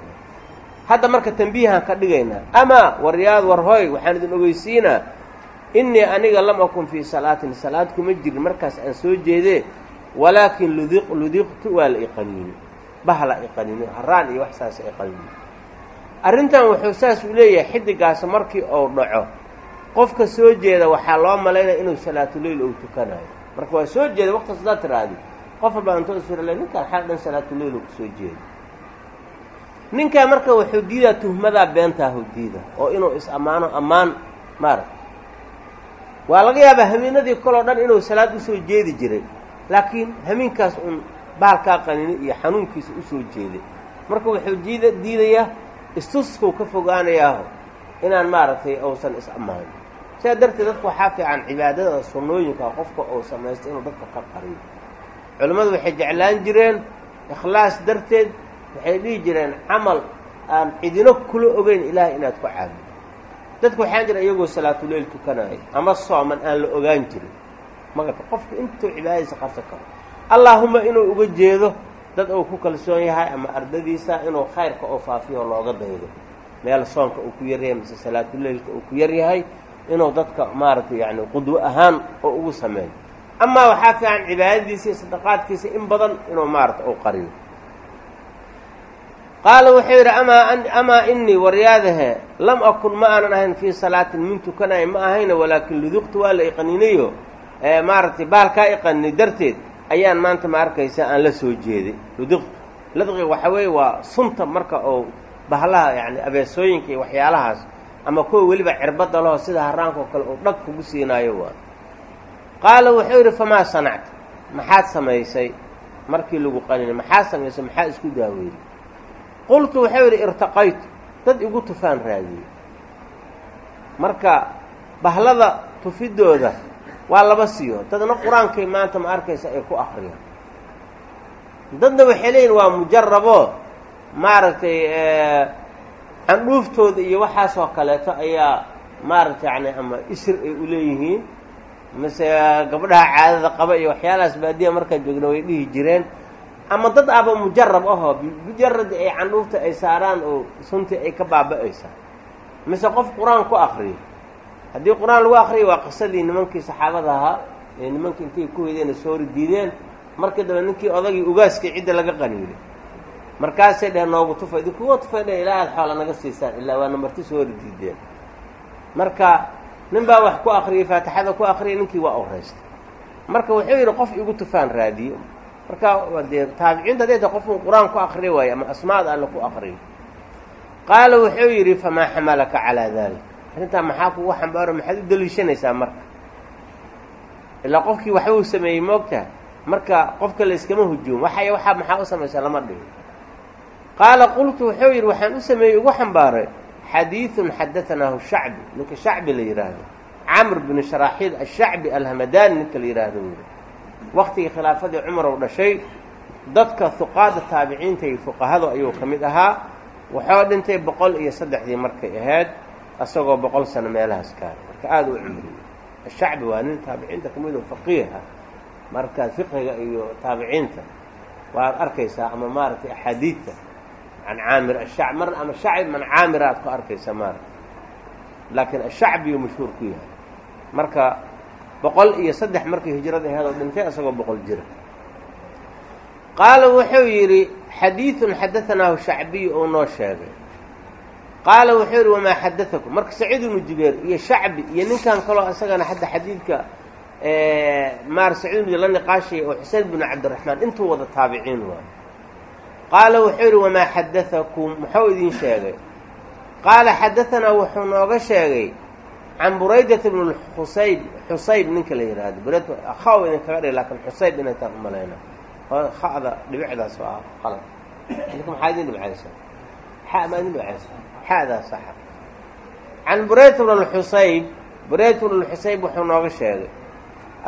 hadda marka tambiihaan ka dhigaynaa amaa waryaad war hoy waxaan idin ogeysiinaa innii aniga lam akun fii salaatin salaad kuma jirin markaas aan soo jeedee walaakin ludiq ludiqtu waa la iqaniini bahla iqaniini haraan iyo wax saasa iqaniini arrintan wuxuu saas u leeyahay xidigaas markii uu dhaco. Qofka soo jeeda waxaa loo malaynaya inuu salaatuleyl uu tukanayo. Marka waa soo jeeda waqtaas hadaad tiraahdi qof walbaa intoo isfirale ninkaan xal dhan salaatuleyl uu ku soo jeeda ninkaa marka wuxuu diidaa tuhmadaa beentaahu diida oo inuu is-ammaano ammaan maarag waa laga yaabaa hamiinadii koloo dhan inuu salaad u soo jeedi jiray laakiin hamiinkaas uun baalkaa qanini iyo xanuunkiisa u soo jeeday marka wuxuu diida diidayaa istuskuu ka fogaanayaaho inaan maaragtay uusan is-ammaanin sidaa darteed dadku waxaa fiican cibaadada sunnooyinka qofka uu samaysto inuu dadka ka qariyo. Culimmadu waxay jeclaan jireen ikhlaas darteed waxay dhihi jireen camal aan cidino kula ogeyn ilaahay inaad ku caabudo dadku waxaan jira iyagoo salaatuleyl tukanaayo ama sooman aan la ogaan jirin. Magarta qofka intuu cibaadadiisa qabsan karo allaahuma inuu uga jeedo dad uu ku kalsoon yahay ama ardadiisa inuu khayrka oo faafiyo looga daydo meel soonka uu ku yaryahay mise salaatuleylka uu ku yaryahay inuu dadka maaragtay yacni qudwo ahaan oo ugu sameeyo. Amaa waxaa fiican cibaadadiisa iyo sadaqaadkiisa in badan inuu maaragta u qariyo qaala wuxuu yidhi amaa amaa inii waryaadahe lam akun ma aanan ahayn fii salaatin min tukanayo ma ahayna walaakin luduqtu waa la iqaninayo maaragtay baalkaa iqaninay darteed ayaan maanta ma arkaysa aan la soo jeeday. Luduqtu ladqiga waxaa weeye waa sunta marka oo bahlaha yacni abeesooyinka iyo waxyaalahaas ama kuwa weliba cirbadda laho sida haraanka oo kale uu dhag kugu siinaayo waa. Qaala wuxuu yidhi famaa sanacta? Maxaad samaysay? Markii lagu qaninay maxaad samaysay? Maxaa isku daaweeyey? Qultu wuxuu yidhi irtaqaytu dad igu tufaan raadiyey. Marka bahlada tufidooda waa laba siyo. Dadna qur'aankay maanta ma arkaysa ay ku akriyaan dadna waxay leeyihiin waa mujaraboo maaragtay candhuuftooda iyo waxaasoo kaleeto ayaa maaragtay yani ama isir ay u leeyihiin. Mase gabdhaha caadada qaba iyo waxyaalahaas baadiya markaan joogna way dhihi jireen ama dad aba mujarab ahoo mujaradii ay candhuufta ay saaraan oo suntii ay ka baaba'aysaa mise qof qur'aan ku akriyo haddii qur'aan lagu akriyo waa qisadii nimankii saxaabada ahaa ee nimankii intay ku weydeen soori diideen. Markii dambe ninkii odagii ugaaskii cidda laga qaniilay markaasay dheheen noogu tufay idinkuga tufay dheh ilaa aad xoola naga siisaan ilaa waana marti soori diideen. Marka nin baa wax ku akriyey faatixada ku akriyay ninkii waa awraystay marka wuxuu yidhi qof igu tufaan raadiyo marka dee taabiciinta hadday ta qofku qur'aan ku akriya waayo ama asmaada alle ku akriyo qaala wuxuu yidhi famaa xamalaka calaa dalik arrintaa maxaa kugu xambaaro? Maxaad u deliishanaysaa marka? Ilaa qofkii waxba uu sameeyey moogtaha marka qofka la iskama hujuum waxay waxaa maxaa u samaysaa lama dhigo. Qaala qultu wuxuu yidhi waxaan u sameeyey ugu xambaaray xadiidun xadaanaahu shacbi. Ninka shacbi la yidhaahdo camr bn sharaaxiil ashacbi alhamadani ninka la yidhaahdo yidhi waktigii khilaafadii cumar ou dhashay dadka huqaada taabiciinta iyo fuqahada ayuu ka mid ahaa. Wuxuu dhintay boqol iyo saddexdii markay ahayd isagoo boqol sano meelahaas kaara marka aada u cumriyey ashacbi waa nin taabiciinta ka mid oo faqiiha marka fiqiga iyo taabiciinta waad arkaysaa ama maaragtay axaadiidta can caamir ashac mar ama shacib man caamira aad ku arkaysaa maaragta laakiin ashacbiyu mashhuur ku yahay. Marka boqol iyo saddex markii hijrada aheed oo dhintay isagoo boqol jira qaala wuxuu yidhi xadiidun xadaanaahu shacbiyu ou noo sheegay. Qaala wuxuu yidhi wamaa xadaakum marka saciid ibnu jubeer iyo shacbi iyo ninkan kaloo isagana hadda xadiidka maar saciid ibnu la niqaashaya oo xuseyn binu cabdiraxmaan intuu wada taabiciin waay. Qaala wuxuu yidhi wamaa xadaakum muxuu idin sheegay. Qaala xadaanaa wuxuu nooga sheegay can buraydata bn xusayb xusayb ninka la yidhaahdo burayd khaw idin kaga dhig laakiin xusayb inay taan umalayna oo kha'da dhibicdaas oo ah qalad idinka maxaa idin dhibcaysa xa maa idin dhibcaysa xa'daa saxa can burayd bn lxusayb burayd bn lxusayb wuxuu nooga sheegay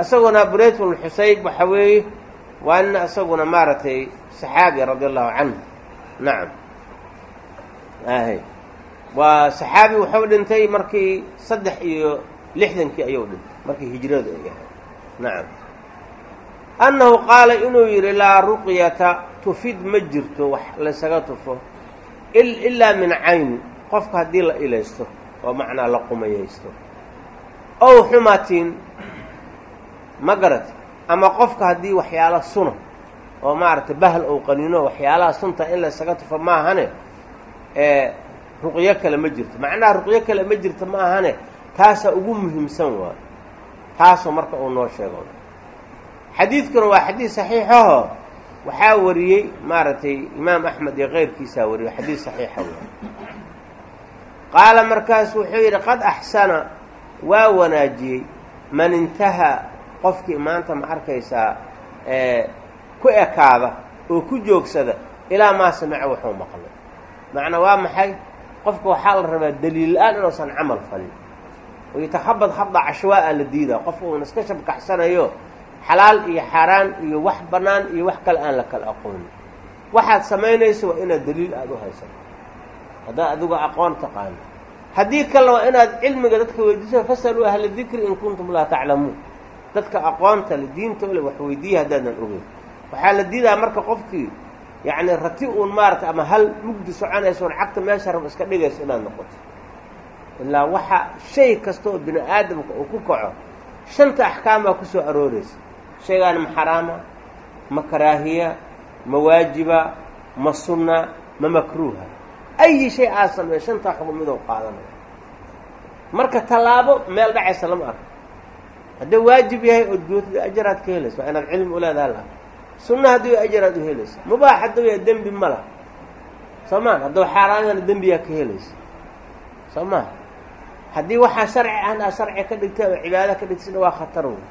isaguna burayd bn lxusayb waxa weeye waa nin isaguna maaragtay saxaabi radi allahu canhu nacam waa saxaabi wuxuu dhintay markii saddex iyo lixdankii ayuu dhintay markii hijradu ay ahayd. Nacam annahu qaala inuu yidhi laa ruqyata tufid ma jirto wax laysaga tufo ilaa min cayni qofka haddii la ilaysto oo macnaa la qumayaysto. Ow xumatin ma garat ama qofka haddii waxyaala suna oo maaragtay bahal ou qaniino waxyaalaha sunta in laysaga tufo maahane ruqyo kale ma jirto. Macnaha ruqyo kale ma jirto ma ahane taasaa ugu muhiimsan waayo taasoo marka uu noo sheego. Xadiidkuna waa xadiid saxiixaho waxaa wariyey maaragtay imaam axmed iyo keyrkiisaa wariyey xadiid saxiixa wey qaala markaasu wuxuu yidhi qad axsana waa wanaajiyey. Man intahaa qofkii maanta ma arkaysaa ku ekaada oo ku joogsada ilaa maa samica wuxuu maqlay. Macnaa waa maxay qofka waxaa la rabaa daliil la'aan inuusan camal falin. Oo yatahabad habda cashwaa-a la diidaa. Qofka uuna iska shabkaxsanayo xalaal iyo xaaraan iyo wax bannaan iyo wax kale aan la kala aqoonin. Waxaad samaynayso waa inaad daliil aada u haysato. Haddaad adigu aqoon taqaano haddii kalena waa inaad cilmiga dadka weydiiso fasaluu ahla dikri in kuntum laa taclamuun. Dadka aqoonta le diinta ole wax weydiiya haddaadan ogeyn. Waxaa la diidaa marka qofkii yacni rati uun maarata ama hal mugdi soconaysoon cagta meesha rab iska dhigayso inaad noqoto. Ilaa waxa shay kasta oo bini aadamka uu ku kaco shanta axkaamaa ku soo arooraysa. Shaygaana ma xaraama ma karaahiya ma waajiba ma sunna ma makruuha. Ayi shay aad sameeyo shantaa midou qaadanaya marka tallaabo meel dhacaysa lama arko. Hadduu waajib yahay ood gootida ajaraad ka helaysa waa inaad cilmi uleedaha laha sunna haddii ajaraad u helaysa. Mubaax hadduu yahay dembi ma laha. Soo maa hadduu xaaraamana dembiyaa ka helaysa. Soo maa haddii waxaa sharci ahna aad sharci ka dhigtay ama cibaada ka dhigtayna waa khatar wey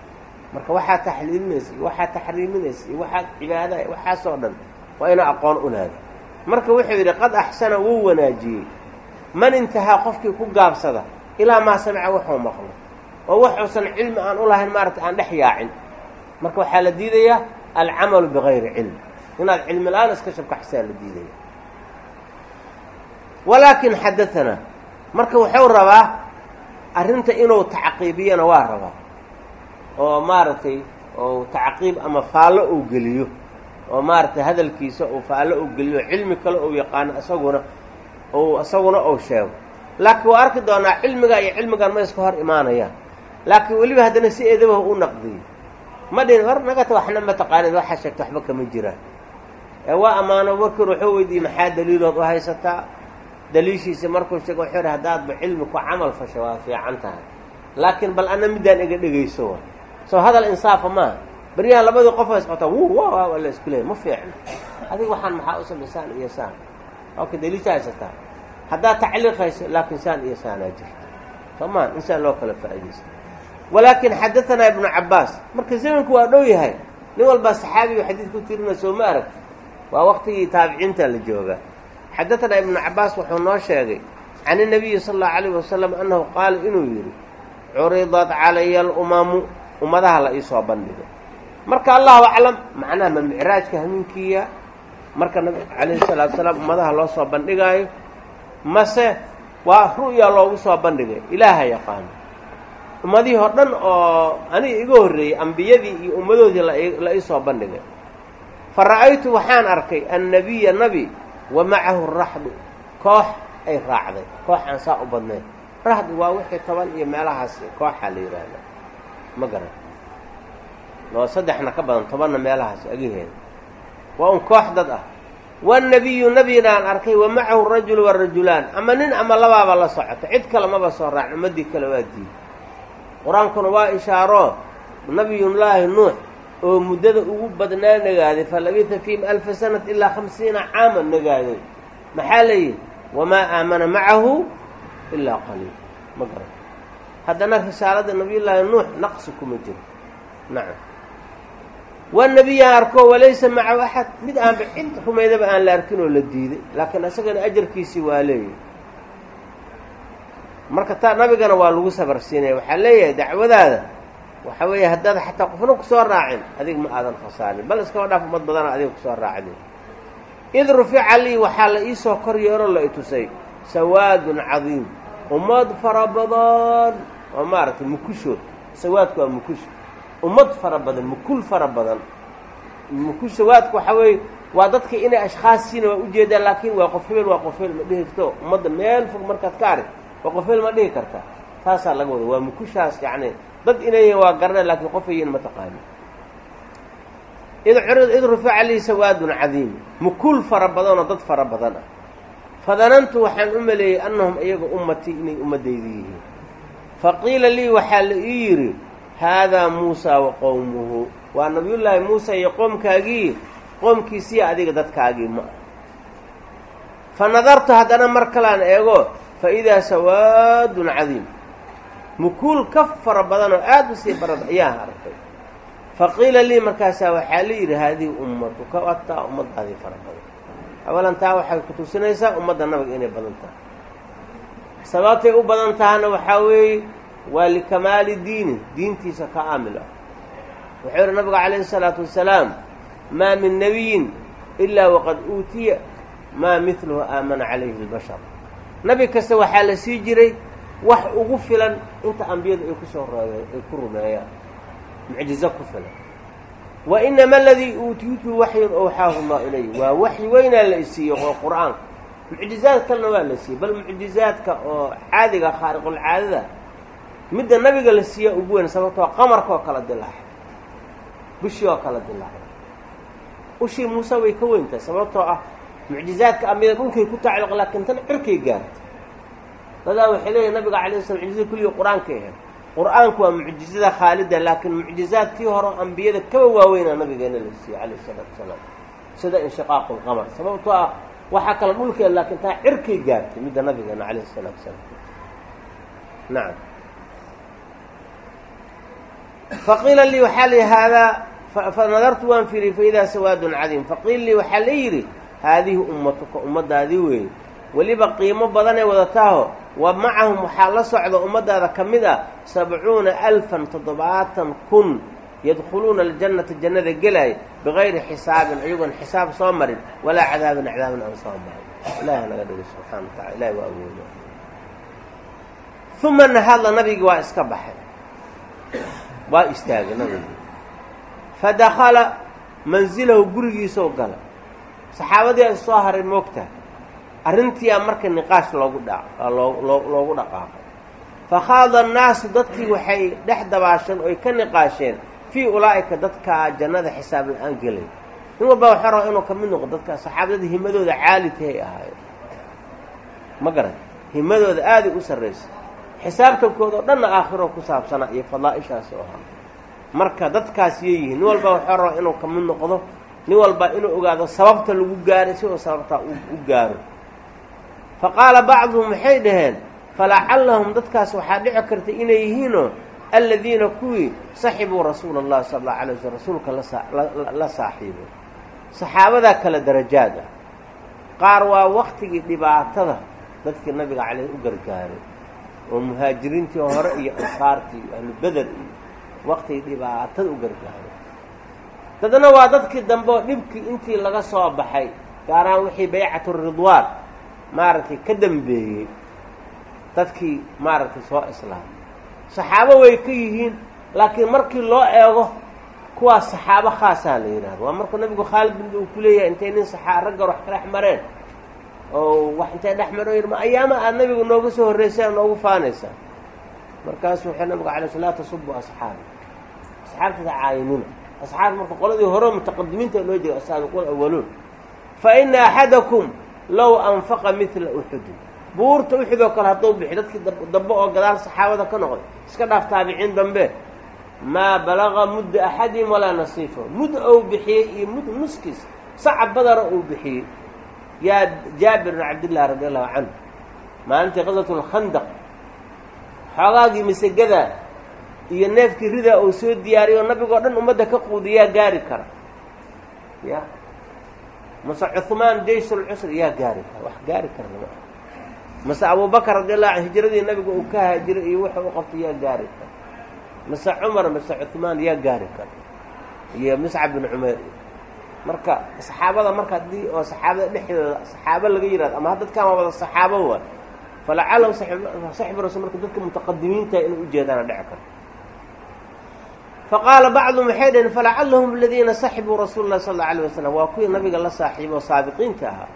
marka waxaa taxliilinaysa iyo waxaa taxriiminaysa iyo waxaa cibaada waxaasoo dhan waa ina aqoon u marka wuxuu yidhi qad axsana wuu wanaajiyey. Man intahaa qofkii ku gaabsada ilaa maa samica wuxuu maqlo oo waxuusan cilmi aan u lahayn maaragta aan dhex yaacin. Marka waxaa la diidayaa alcamalu bigayri cilm inaad cilmi la'aan iska shabkaxsaa la diidaya walaakin xadaanaa marka wuxuu rabaa arrinta inuu tacqiibiyana waa rabaa oo maaragtay oo tacqiib ama faallo uu geliyo oo maaragtay hadalkiisa uu faallo uu geliyo cilmi kale uu yaqaano isaguna uu isaguna uu sheego laakiin waa arki doonaa cilmiga iyo cilmigan ma iska hor imaanayaan laakiin weliba haddana si eedabaha u naqdiyo ma dhihin war nagata waxna ma taqaanid waxaa sheegta waxba kama jiraan ee waa ammaano markii wuxuu weydiiyey maxaa daliilood u haysataa daliishiisa markuu sheego wuxuu yidhi haddaadba cilmi ku camal fasho waa fiican tahay. Laakiin bal anna middaan iga dhegayso soo hadal insaafa maaha beryahan labadii qof ay isqotaa wu wa waa la isku leeyay ma fiicno adiga waxaan maxaa u samay saan iyo saan. Oka daliisha haysataa haddaad tacliiqayso laakiin saan iyo saanaa jirto soomaan insaan loo kala faa'iidaysta walaakin xadaanaa ibnu cabbaas. Marka zamanku waa dhow yahay. Nin walbaa saxaabigu xadiid ku tirinaya soo ma arag. Waa waqtigii taabiciinta la joogaa. Xadaanaa ibnu cabbaas wuxuu noo sheegay can inabiyi sala allahu alayh wasalam annahu qaala inuu yidhi curidat calaya alumamu ummadaha la iisoo bandhigay marka allahu aclam macnaha ma micraajka hamiinkiiya marka nabig calayhi salaatu salaam ummadaha loo soo bandhigaayo? Mase waa ru'ya loogu soo bandhigay? Ilaaha yaqaano ummadihii oo dhan oo aniga iga horreeyey ambiyadii iyo ummadoodii la iisoo bandhigay. Fa ra'aytu waxaan arkay annabiya nabi wa macahu raxdu koox ay raacday koox aan saa u badnayn. Rahdi waa wixii toban iyo meelahaas kooxa la yidhaahda ma garan. Oo saddexna ka badan tobanna meelahaas agaheeda waa un koox dad ah. Wanabiyu nebigina aan arkay wa macahu rajulu warajulaan ama nin ama labaaba la socota. Cid kale maba soo raacin ummaddii kale waa diiday qur'aankuna waa ishaaro. Nabiyullaahi nuux oo muddada ugu badnaa nagaaday fa labita fiihim alfa sanat ilaa khamsiina caaman nagaaday. Maxaa layidhi wamaa aamana macahu ilaa qaliil. Ma garan. Haddana risaalada nabiyullaahi nuux naqsi kuma jiro. Nacam wanabiyaa arko walaysa macahu axad mid aanba cid rumaydaba aan la arkin oo la diiday laakiin isagana ajarkiisii waa leeyahay marka taa nabigana waa lagu sabar siinaya waxaa leeyahay dacwadaada. Waxa weeye haddaad xataa qofna ku soo raacin adig ma aadan khasaarin bal iskaba dhaaf umad badana adiga ku soo raacdi id rufica lii waxaa la iisoo kor yeero la itusay sawaadun cadiim. Ummad fara badan. Oo maaragtay mukushood sawaadku waa mukusho. Ummad fara badan mukul fara badan. Muku sawaadku waxaa weeye waa dadka inay ashkhaasiina waa ujeedaan laakiin waa qof hebel waa qof hebel ma dhihi karto. Ummadda meel fog markaad ka arag waa qof hebel ma dhihi karta. Taasaa laga wada waa mukushaas yacni dad inay yihiin waa garana laakiin qof ayin ma taqaani. Id rufica lii sawaadun cadiim. Mukul fara badan oo dad fara badan. Ah fadanantu waxaan u maleeyey annahum iyaga ummatii inay ummaddayda yihiin. Faqiila lii waxaa la ii yidhi haadaa muusaa wa qowmuhu waa nabiyullaahi muusa iyo qoomkaagii qoomkiisiiya adiga dadkaagii ma ah fa nadartu haddana mar kalaan eego fa idaa sawaadun cadiim mukuul ka fara badan oo aad u sii baran ayaan arkay fa qiila lii markaasaa waxaa la yidhi haadihi ummatuka wataa ummaddaadii fara badan awalan taa waxay ku tusinaysaa ummadda nabiga inay badan tahay sababtay u badan tahana waxaa weeye waa likamaali diini diintiisa ka aamil ah wuxuu yihi nabiga calayhi isalaatu wasalaam maa min nebiyin ilaa waqad uutiya maa midluhu aamana calayhi albashar nebi kasta waxaa la sii jiray wax ugu filan inta ambiyadu ay ku soo roogeen ay ku rumeeyaan. Mucjizo ku filan. Wa inama aladii uutiitu waxyun owxaahu llah ilay waa waxyi weynaa la isiiyey oo qur'aanka mucjizaad kalena waa la siiyey bal mucjizaadka oo caadiga khaariqulcaadada midda nabiga la siiya ugu weyn sababtoo qamarka oo kala dilaaxay. Bishii oo kala dilaaxay. Ushii muuse way ka weyntahay sababtoo ah mucjizaadka ambiyada dhulkay ku tacliq laakiin tan cirkay gaartay dadaa waxay leeyihiin nabiga alay slam mucjizada kulliga qur'aankay ahayd qur'aanku waa mucjizada khaalida laakiin mucjizaadkii hore ambiyada kaba waaweynaa nabigeena la siiyey calayh isalaatu wasalaam. Sida inshiqaaqu lqamar sababtoo ah waxaa kala dhulkeeda laakiin taa cirkay gaartay midda nabigeena calayh isalaatu wasalaam. Nacam faqiila lii waxaa la haadaa fanadartu waan fiiriyey faidaa sawaadun cadiim. Faqiila lii waxaa la yidhi haadihi ummatuka ummaddaadii weeye weliba qiimo badanay wadataaho wa macahum waxaa la socda ummaddaada ka mid ah sabcuuna alfan toddobaatan kun yadkhuluuna aljannata jannada gelaya bigayri xisaabin iyagoon xisaab soo marin walaa cadaabin cadaabin aan soo marin. Ilahi naga dhigo subxana wa tacala ilahi waa awoodo uma nahadla nabigii waa iska baxay. Waa istaagay nabigii fadakala manzilahu gurigiisoo gala saxaabadii ay soo haray moogtaha arrintiiaa marka niqaash loogu dha loogu dhaqaaqay. Fakhaada annaasu dadkii waxay dhex dabaasheen oy ka niqaasheen fii ulaa'ika dadkaa jannada xisaab la'aan gelay. Nin walba waxaa raba inuu ka mid noqo dadkaa saxaabadada himadooda caali tahay ahaayeen. Ma garan himadooda aaday u sarraysay xisaabtankooda oo dhanna aakhiro ku saabsanaa iyo fadaa'ishaasi oo ahaa. Marka dadkaas yay yihiin nin walba waxaa raba inuu ka mid noqdo nin walba inuu ogaado sababta lagu gaaray si uu sababtaa u gaaro fa qaala bacduhum waxay dhaheen falacallahum dadkaas waxaa dhici karta inay yihiinoo aladiina kuwii saxibuu rasuula allahi sala allahu alay waslm rasuulka la saaxiibay saxaabadaa kala darajaad ah qaar waa waktigii dhibaatada dadkii nabiga caleyh u gargaaray oo muhaajiriintii hore iyo ansaartii iyo ahlu beder iyo waktigii dhibaatada u gargaaray dadna waa dadkii dambe oo dhibkii intii laga soo baxay gaaraan wixii baycatu ridwaan maaragtay ka dambeeyey dadkii maaragtay soo islaamay. Saxaabo way ka yihiin laakiin markii loo eego kuwaas saxaabo khaasaa la yidhahdo waa markuu nabigu khaalid bin uu ku leeyahay intay nin saxaa raggar wax ka dhex mareen oo wax intay dhex maro yidhi ma ayaama aad nabiga nooga soo horraysaan noogu faanaysaa markaasuu wuxuu nabiga alay sl laa tasubu asxaabi asxaabtada caayinina asxaab marka qoladii hore mutaqadimiinta loo jeeda asaabiquun awaluun fa ina axadakum low anfaqa midla uxudin buurta uxud oo kale hadduu bixi dadkii dambe oo gadaal saxaabada ka noqday iska dhaaf taabiciin dambe maa balaga mudda axadihim walaa nasiifahu mud ou bixiyey iyo mud nuskiis sacab badana uu bixiyey yaa jaabir bn cabdillahi radi allahu canhu maalintii qaswat lkhandaq xoogaagii masegada iyo neefkii ridaa uu soo diyaariyo nabigoo dhan ummadda ka quudiyaa gaari kara. Ya. Mase cuhmaan jaysulcusri yaa gaari kara wax gaari kara lama mase abubakar radi allahu canhu hijradii nabiga uu ka haajiray iyo wuxa u qabtay yaa gaari kara. Mase cumar mase cuhmaan yaa gaari kara. Iyo miscab bin cumayr. Marka saxaabada marka haddii oo saxaabada dhexdooda saxaabo laga yihahdo ama dadkaan waa wada saxaabo waa falacalahu saxbi rasul marka dadka mutaqadimiinta inay ujeedaana dheci karto faqaala bacduhum waxay dhaheen falacalahum aladiina saxibuu rasuula lah sal alla alayh wasalam waa kuwii nabiga la saaxiibo saabiqiinta ahaa.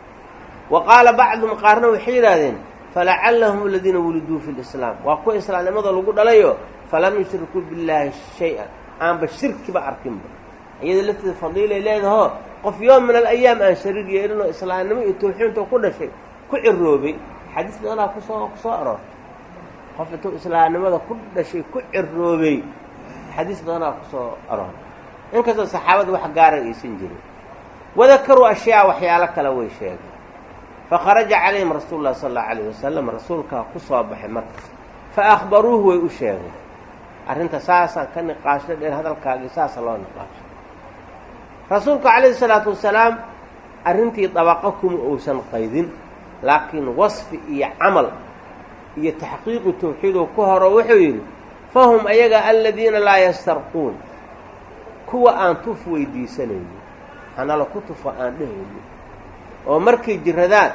Wa qaala bacduhum qaarna waxay yidhahdeen falacalahum aladiina wuliduu fi lislaam waa kuwa islaamnimada lagu dhalayo falam yushrikuu billaahi shay-an. Aanba shirkiba arkinba iyada lafteeda fadiilay leedahoo qof yoom min alayaam aan shariig yeelinoo islaamnimo iyo tawxiidta ku dhashay ku ciroobay. Xadiis badanaa ku soo ku soo aroortay qof intuu islaamnimada ku dhashay ku ciroobay xadiis badanaa ku soo aroortay inkastoo saxaabada wax gaara aysan jirin wadakaruu ashyaa waxyaalo kale way sheegeen. Fakharaja calayhim rasuulu llahi sala allau alayh wasalam rasuulkaa ku soo baxay marka fa akhbaruuhu way u sheegeen. Arrinta saasaan ka niqaasho dheer hadalkaagii saasa loo niqaasho. Rasuulku calayhi salaatu wasalaam arrintii dabaqo kuma uusan qaydin laakiin wasfi iyo camal iyo taxqiiqu tawxiidoo ku horo wuxuu yidhi fahum ayaga aladiina laa yastarquun kuwa aan tuf weydiisanaynin hanala ku tufa aan dhehaynin oo markay jiradaan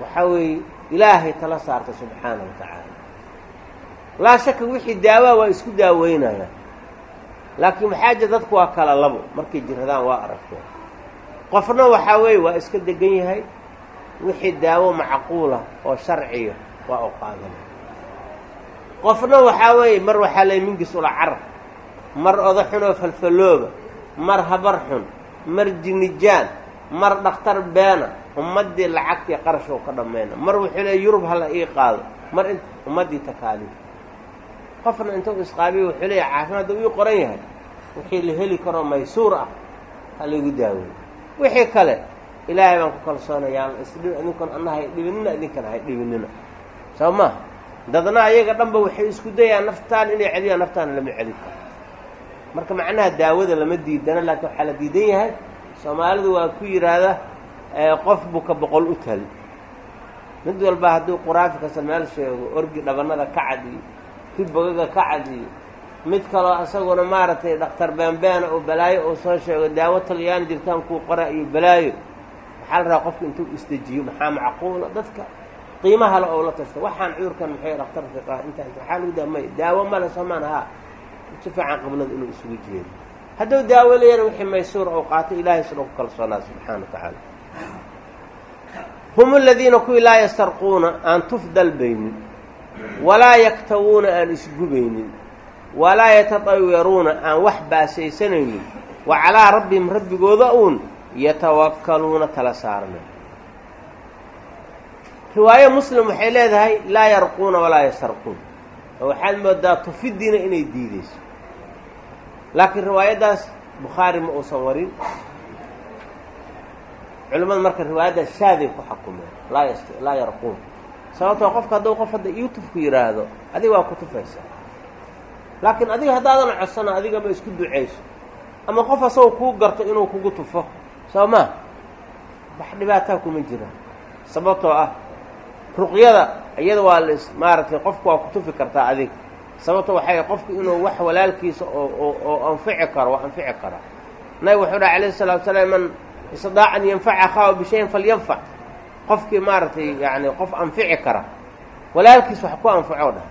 waxaa weeye ilaahay tala saarta subxaana wa tacaala laa shaka wixii daawaa waa isku daaweynayaan laakiin maxaaja dadku waa kala labo markay jiradaan waa aragteen qofna waxaa weeye waa iska degan yahay wixii daawo macquula oo sharciya waa u qaadanaya qofna waxaa weeye mar waxaa lay mingis ula carab mar oda xun oo falfalooba mar habar xun mar jinijaan mar dhakhtar beena ummaddii lacagtii qarashoo ka dhammayna mar wuxuu leey yurub hala ii qaado mar in ummaddii takaaliif qofna intuu isqaabiyo wuxuu leeya caafimaad u ii qoran yahay. Wixii la heli karoo maysuur ah ha laygu daaweeyo. Wixii kale ilaahay baan ku kalsoonayaan isdhib idinkan annahay dhibinina idinkan ahay dhibinina. Soo maha dadna ayaga dhanba waxay isku dayaan naftaan inay celiyaan naftaana lama celin karo. Marka macnaha daawada lama diidana laakiin waxaa la diidan yahay soomaalidu waa ku yidhaahda qof buka boqol u tali. Mid walba hadduu quraafi kasta meel sheego orgi dhabanada ka cadiyo ki bogaga ka cadiyo mid kaloo isaguna maaragtay dhakhtar beenbeena oo balaayo uu soo sheego daawo talyaani jirtaan kuu qora iyo balaayo. Waxaa la rabaa qofka intuu isdejiyo maxaa macquula dadka qiimaha le oo la tashta waxaan cuurkan maxay dhakhtar fiqaa intaas waxaa lagu daa may daawo male soomaan haa si fiican qiblada inuu isugu jeedo hadduu daawo leeyana wixii maysuur ou qaato ilaahay sidoo ku kalsoonaa subxaana wa tacaala. Hum aladiina kuwii laa yastarquuna aan tuf dalbaynin walaa yaktawuuna aan isgubaynin walaa yatatayaruuna aan wax baasaysanaynin. Wa calaa rabbihim rabbigooda uun yatawakkaluuna tala saarnay riwaayo muslim waxay leedahay laa yarquuna walaa yastarquun oo waxaad moodaa tufidiina inay diideyso laakiin riwaayaddaas bukhaari ma uusan warin. Culimmada marka riwaayaddaas shaaday ku xakumeen laa yarquun. Sababtoo qofka hadduu qof hadda youtubku yidhaahdo adiga waa ku tufaysaa laakiin adiga haddaadan codsana adigama isku ducayso. Ama qof asagoo kuu garto inuu kugu tufo. Soo ma? Wax dhibaataa kuma jiraan sababtoo ah ruqyada iyada waa las maaragtay qofku waa ku tufi kartaa adiga sababto waxay qofku inuu wax walaalkiisa oo oo anfici karo waa anfici karaa nabig wuxuu dhaha alayhi salatu salaam man istidaaca an yanfaca akhaahu bishayin falyanfac qofkii maaragtay yani qof anfici kara. Walaalkiis wax ku anfaco dhah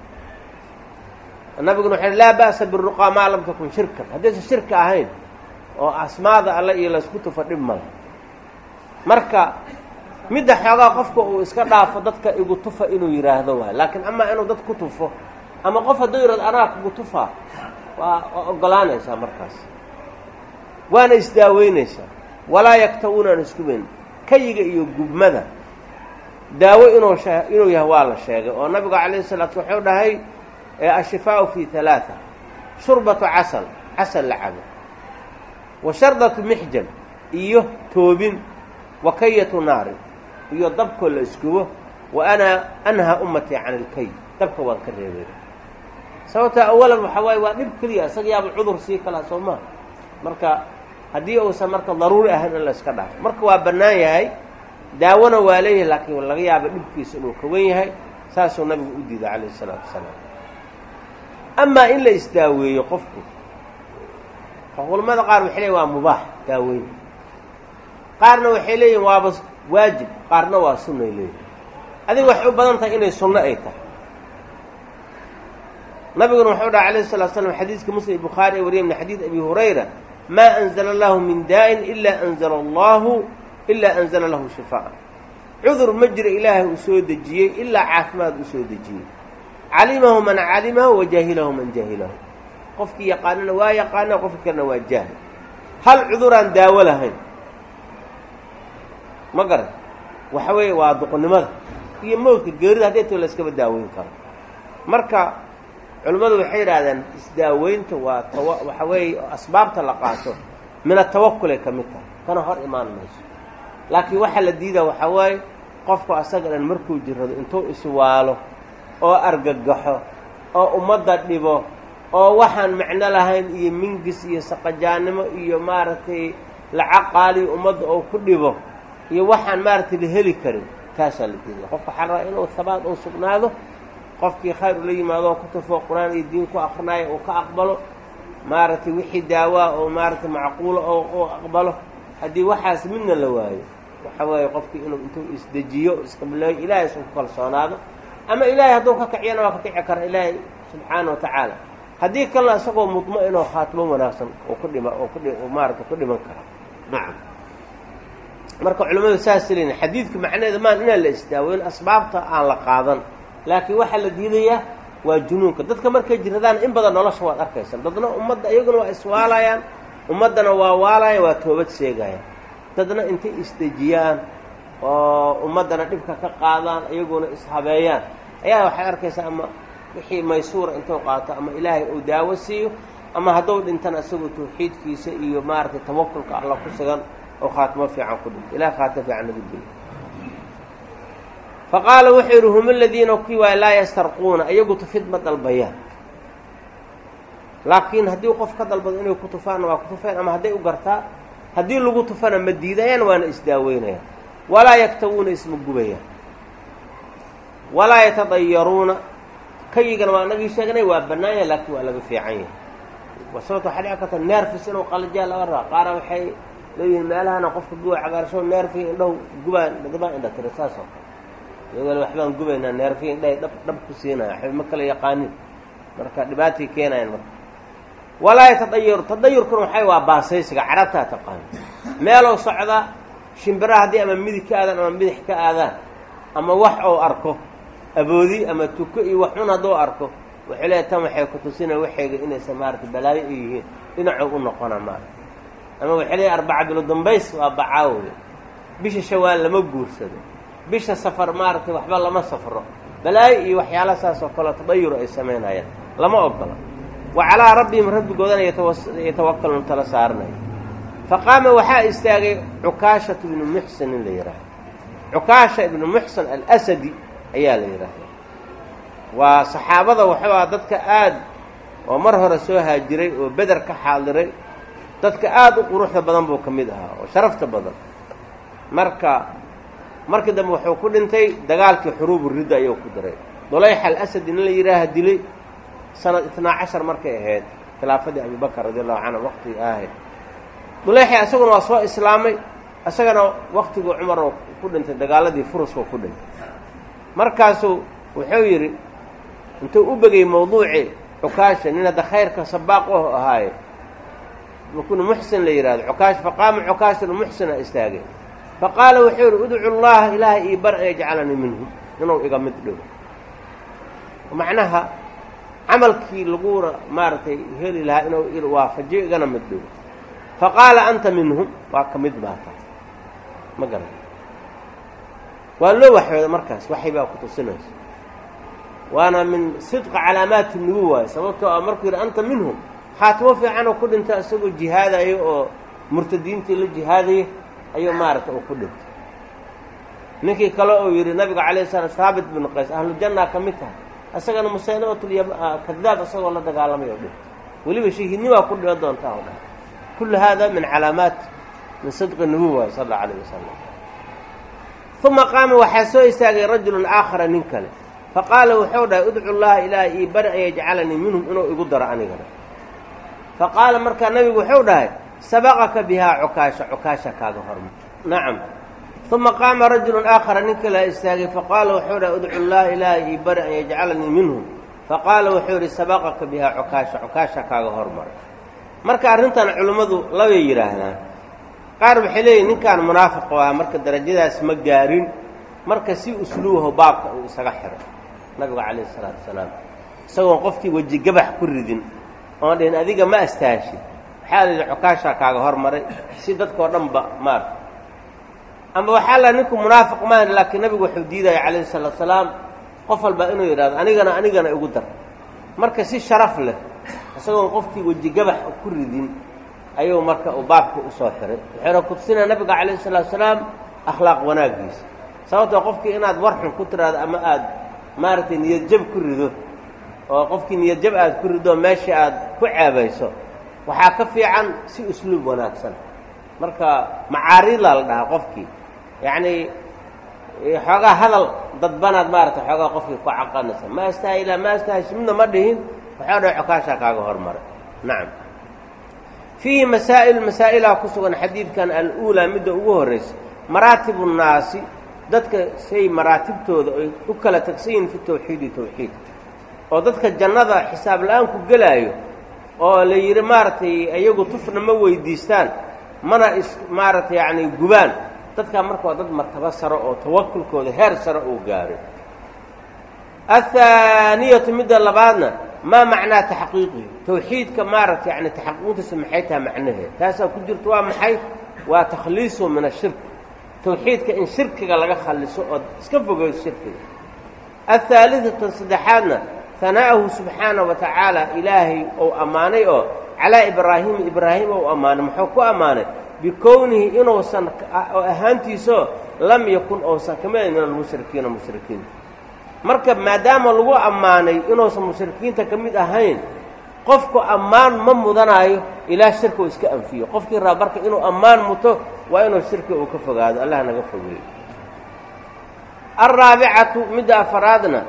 nabiguna wuxu laa ba'sa biruqaa maa lam takun shirkan. Haddaysan shirka ahayn oo asmaada alle iyo laysku tufo dhib mala marka midda xoogaa qofka uu iska dhaafo dadka igu tufa inuu yidhaahdo waay laakiin amaa inuu dad ku tufo ama qof hadduu yidhahdo anaa kugu tufaa waa waa ogolaanaysaa markaas. Waana isdaaweynaysaa. Walaa yaktawuuna aan iskubayn kayiga iyo gubmada. Daawo inuu shee inuu yahay waa la sheegay. Oo nabigu calayhi salaatu wuxuu dhahay ashifaau fi halaaa shurbatu casal casal la cabo. Wa shardatu mixjam iyo toobin. Wa kayatu naarin iyo dabkoo la iskubo wa ana anhaa ummatii can ilkay. Dabka waan ka reebay. Sababta awalan waxaa waaye waa dhib keliya isaga yaaba cudur sii kalaa soo maha marka haddii uusan marka daruuri ahayn in la iska dhaafo marka waa bannaan yahay daawona waa leeyahay laakiin laga yaaba dhibkiisa inuu ka wen yahay saasuu nabigu u diiday calayhi isalaatu wasalaam. Amaa in la isdaaweeyo qofku culamada qaar waxay leeyiin waa mubaax daaweyn. Qaarna waxay leeyihiin waaba waajib qaarna waa sunnay leeyihiin adiga waxay u badan tahay inay sunno ay tahay. Nabiguna wuxuu dhaha alayh salatu slam xadiiska muslim bukhaari ee wariya min xadiid abi hurayra maa anzala allahu min daa'in ilaa anzala allahu ilaa anzala lahu shifaa cudur ma jiro ilaahay uu soo dejiyey ilaa caafimaad uu soo dejiyey. Calimahu man calimahu wa jaahilahu man jaahilahu qofkii yaqaanana waa yaqaana qofkii kalena waa jaahil. Hal cuduraan daawo lahayn ma garan? Waxa weeye waa duqonnimada iyo mowdka geerida hadday too la daaweyn karo. Marka culimmadu waxay yidhaahdeen isdaaweynta waa tawa waxa weeye asbaabta la qaato min atawakulay ka mid tahay. Kana hor imaan mayso. Laakiin waxaa la diidaa waxaa waaye qofku asaga dhan markuu jirrado intuu iswaalo oo argagaxo oo ummadda dhibo oo waxaan macno lahayn iyo mingis iyo saqajaannimo iyo maaragtay lacag qaaliyo ummadda oo ku dhibo iyo waxaan maaragtay la heli karin taasaa la diidaya qofka waxaa rabaa inuu habaad uu sugnaado qofkii khayr ula yimaado oo ku tufoo qur'aan iyo diin ku akrinaayo uu ka aqbalo maaragtay wixii daawaa oo maaragtay macquula oo uu aqbalo. Haddii waxaas midna la waayo waxa weeye qofkii inuu intuu isdejiyo isqableeyo ilaahay isu ku kalsoonaado. Ama ilaahay hadduu ka kiciyana waa ka kici kara ilaahay subxaana wa tacaala. Haddii kalena isagoo mudma-inoo khaatimo wanaagsan oo ku dhima oo kudhi maaragtay ku dhiman kara nacam marka culimmadu saas leeyiin xadiidka macnaheeda maan inaan la isdaaweyn asbaabta aan la qaadan. Laakiin waxaa la diidayaa waa junuunka. Dadka markay jiradaan in badan nolosha waad arkaysan dadna ummadda iyaguna waa iswaalayaan ummaddana waa waalaya waa toobad sheegayaan dadna intay isdejiyaan oo ummaddana dhibka ka qaadaan iyaguna ishabeeyaan. Ayaa waxay arkaysaa ama wixii maysuura intuu qaato ama ilaahay uu daawo siiyo ama hadduu dhintana isagoo tawxiidkiisa iyo maaragtay tawakulka alla ku sugan oo khaatimo fiican ku dhinto ilahay khaatimo fiican nagu dilo fa qaala wuxuu yidhi hum aladiina kii waay laa yastarquuna iyagu tufid ma dalbayaan. Laakiin haddii qof ka dalbado inay ku tufaanna waa ku tufeen ama hadday u gartaa haddii lagu tufana ma diidayaan waana isdaaweynayaan. Walaa yaktawuuna isma gubayaan. Walaa yatadayaruuna kayigana waa nagii sheegnay waa bannaan yahay laakiin waa laga fiican yahay. Sababta waxaa dhici karta neerfis inuu qalajaa laga rabaa qaara waxay leeyihiin meelahana qofka guba cagaarsho neerfiga indhahu gubaan dadbaa indha tira saas oo kale. Iyagoo waxbaan gubaynaa neerfiga indhahay dhab dhab ku siinaya waxba ma kala yaqaanin marka dhibaatay keenayaan marka. Walaa yatadayaru tadayurkuna waxay waa baasaysiga carabtaa taqaana meelou socda shimbiraha haddii ama midig ka aadaan ama bidix ka aadaan ama wax ou arko aboodi ama tuko iyo waxun hadduu arko waxay leeay tan waxay ku tusina waxayga inaysan maarata balaayo ay yihiin dhinacuu u noqona maarata ama waxay leeay arbaca bilo dambays waa bacaawey bisha shawaal lama guursado. Bisha safar maaragtay waxba lama safro. Balaayo iyo waxyaala saas oo kaleo tadayur ay samaynayaan lama ogola. Wa calaa rabbihim rabbigoodana yatawakaluun tala saaranaya fa qaama waxaa istaagay cukaashatu ibnu muxsin in la yidhaahdo cukaasha ibnu muxsin alasadi ayaa la yidhaahdaa waa saxaabada waxuu aha dadka aad oo mar hore soo haajiray oo beder ka xaadiray dadka aad u quruxda badan buu ka mid ahaa oo sharafta badan. Marka markii dambe wuxuu ku dhintay dagaalkii xuruubu ridda ayuu ku diray dulayxa alasad in la yidhaaha dilay sanad itnaa cashar markay ahayd khilaafadii abibakar radi allahu canhu waqtigii ahayd. Dulayxa isaguna waa soo islaamay isagana waqtigii cumar oo ku dhintay dagaaladii furuskoo ku dhintay. Markaasuu wuxuu yidhi intuu u begay mawduuci cukaasha nin hadda khayrka sabaaq u ahaaye makunu muxsin la yidhahdo cukaash faqaama cukaashanu muxsina istaagay faqaala wuxuu yidhi udcu llaha ilaahay ii bar an yajcalanii minhum inuu iga mid dhigo macnaha camalkii laguna maaragtay heli lahaa inuu waafajiyo igana mid dhigo faqaala anta minhum waa ka mid baa taas ma garan waa loo waxyooda markaas waxay baa ku tusinaysa waana min sidqa calaamaati nubu waayo sababtoo ah markuu yidhi anta minhum khaatimo fiicanoo ku dhinta isagoo jihaadayo oo murtadiintii la jihaadaya ayuu maaragta uu ku dhintay. Ninkii kale uu yidhi nabiga calayh slam haabit binu qays ahlujanna ka mid tahay. Isagana musaylimatulya kadaab isagoo la dagaalamay oo dhintay. Weliba shahiidnimaa ku dhigo doontaa o dhan. Kullu hada min calaamaat min sidqi nubuwa sal alla alayh wasalam uma qaama waxaa soo istaagay rajulun aakhara nin kale. Faqaala wuxuu dhahay udcu llaha ilaahay ii bari an yajcalanii minhum inuu igu daro anigana faqaala markaa nabigu wuxuu dhahay sabaqaka bihaa cukaasha cukaasha kaaga horma nacam uma qaama rajulun aakhara nin kale istaagay faqaala wuxuu dhahay udcu llaha ilaahay ii bari an yajcalanii minhum faqaala wuxuu yidhi sabaqaka bihaa cukaasha cukaasha kaaga hormaray marka arrintan culimmadu labay yidhaahdaan qaar waxay leeyihiin ninkaan munaafiq ah marka darajadaas ma gaarin marka si usluubaho baabka uu isaga xiro nabiga calayhi isalaatu wasalaam isagoon qofkii weji gabax ku ridin oon dhihin adiga ma astaashi waxaa la yidhi cukaashaa kaaga hormaray si dadkao dhanba maarka. Ama waxaa la ninku munaafiq maahan laakiin nabigu wuxuu diidaya calayhi salaatu salaam qof walba inuu yidhahdo anigana anigana igu dar. Marka si sharaf leh isagoon qofkii weji gabax ku ridin ayuu marka uu baabka u soo xiray. Wuxuuna kutusinaya nabiga calayhi salaatu salaam akhlaaq wanaaggiisa. Sababtoo qofkii inaad warxun ku tiraado ama aad maaragtay niyadjab ku rido oo qofkii niyadjab aad ku rido meeshii aad ku ceebayso waxaa ka fiican si usluub wanaagsan. Marka macaaridaa la dhahaa qofkii. Yacnii xoogaa hadal dadbanaad maaragtay xoogaa qofkii ku caqanaysa. Ma astaahila ma astaahish midna ma dhihin waxaa dhahay cokaashaa kaaga hormaray. Nacam. Fiihi masaa'il masaa'ilaa ku sugan xadiidkan al-uulaa midda ugu horraysa maraatibu nnaasi dadka say maraatibtooda ay u kala tagsan yihiin fi tawxiidi tawxiid oo dadka jannada xisaab la'aan ku gelaayo oo la yidhi maaragtay iyagu tufna ma weydiistaan mana is maaragtay yacni gubaan. Dadkaa marka waa dad martabo sare oo tawakulkooda heer sare uu gaaray. Athaaniyatu midda labaadna maa macnaa taxqiiqihi tawxiidka maaragtay yani taxaqiiqdiisa maxay tahay macnaheed? Taasaa ku jirta waa maxay? Waa takhliisu min ashirk tawxiidka in shirkiga laga khalliso oo iska fogeeyo shirkiga. Athaalidatan saddexaadna hanaa'ahu subxaana wa tacaala ilaahay ou ammaanay oo calaa ibraahiima ibraahim ou ammaanay muxuu ku ammaanay? Bikownihi inuusan oo lam yakun ousan ka mid min almushrikiina mushrikiinta marka maadaama lagu ammaanay inuusan mushrikiinta ka mid ahayn qofku ammaan ma mudanaayo ilaa shirka uu iska anfiyo. Qofkii raba marka inuu ammaan muto waa inuu shirki uu ka fogaado. Allah naga fogeeyo. Alraabicatu midda afaraadna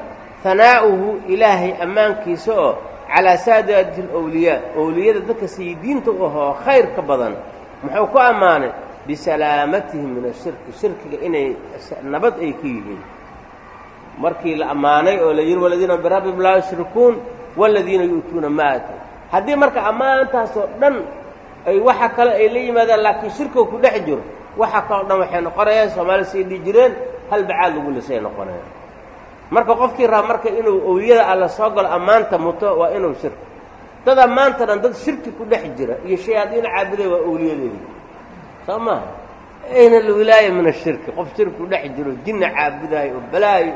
hanaa'uhu ilaahay ammaankiisa oo calaa saadaati alowliyaa owliyada dadka sayidiinta u ahoo khayr ka badan. Muxuu ku ammaanay? Bisalaamatihim min ashirki shirkiga inay nabad ay ka yihiin. Markii la ammaanay oo la yidhi waladiina birabbihim laa yushrikuun waladiina yu'tuuna ma aatow haddii marka ammaantaasoo dhan ay waxa kale ay la yimaadaan laakiin shirkiga ku dhex jiro waxa kaleo dhan waxay noqonayaan soomaali say dhihi jireen hal bacaad lagu lisay noqonayaan marka qofkii raba marka inuu owliyada alla soo galo ammaanta muto waa inuu shirki dad ammaanta dhan dad shirki ku dhex jira iyo shayaadiin caabuday waa owliyadeedi soo maaha ayna alwilaaya min ashirki qof shirki ku dhex jiro jinna caabudaayo oo balaayo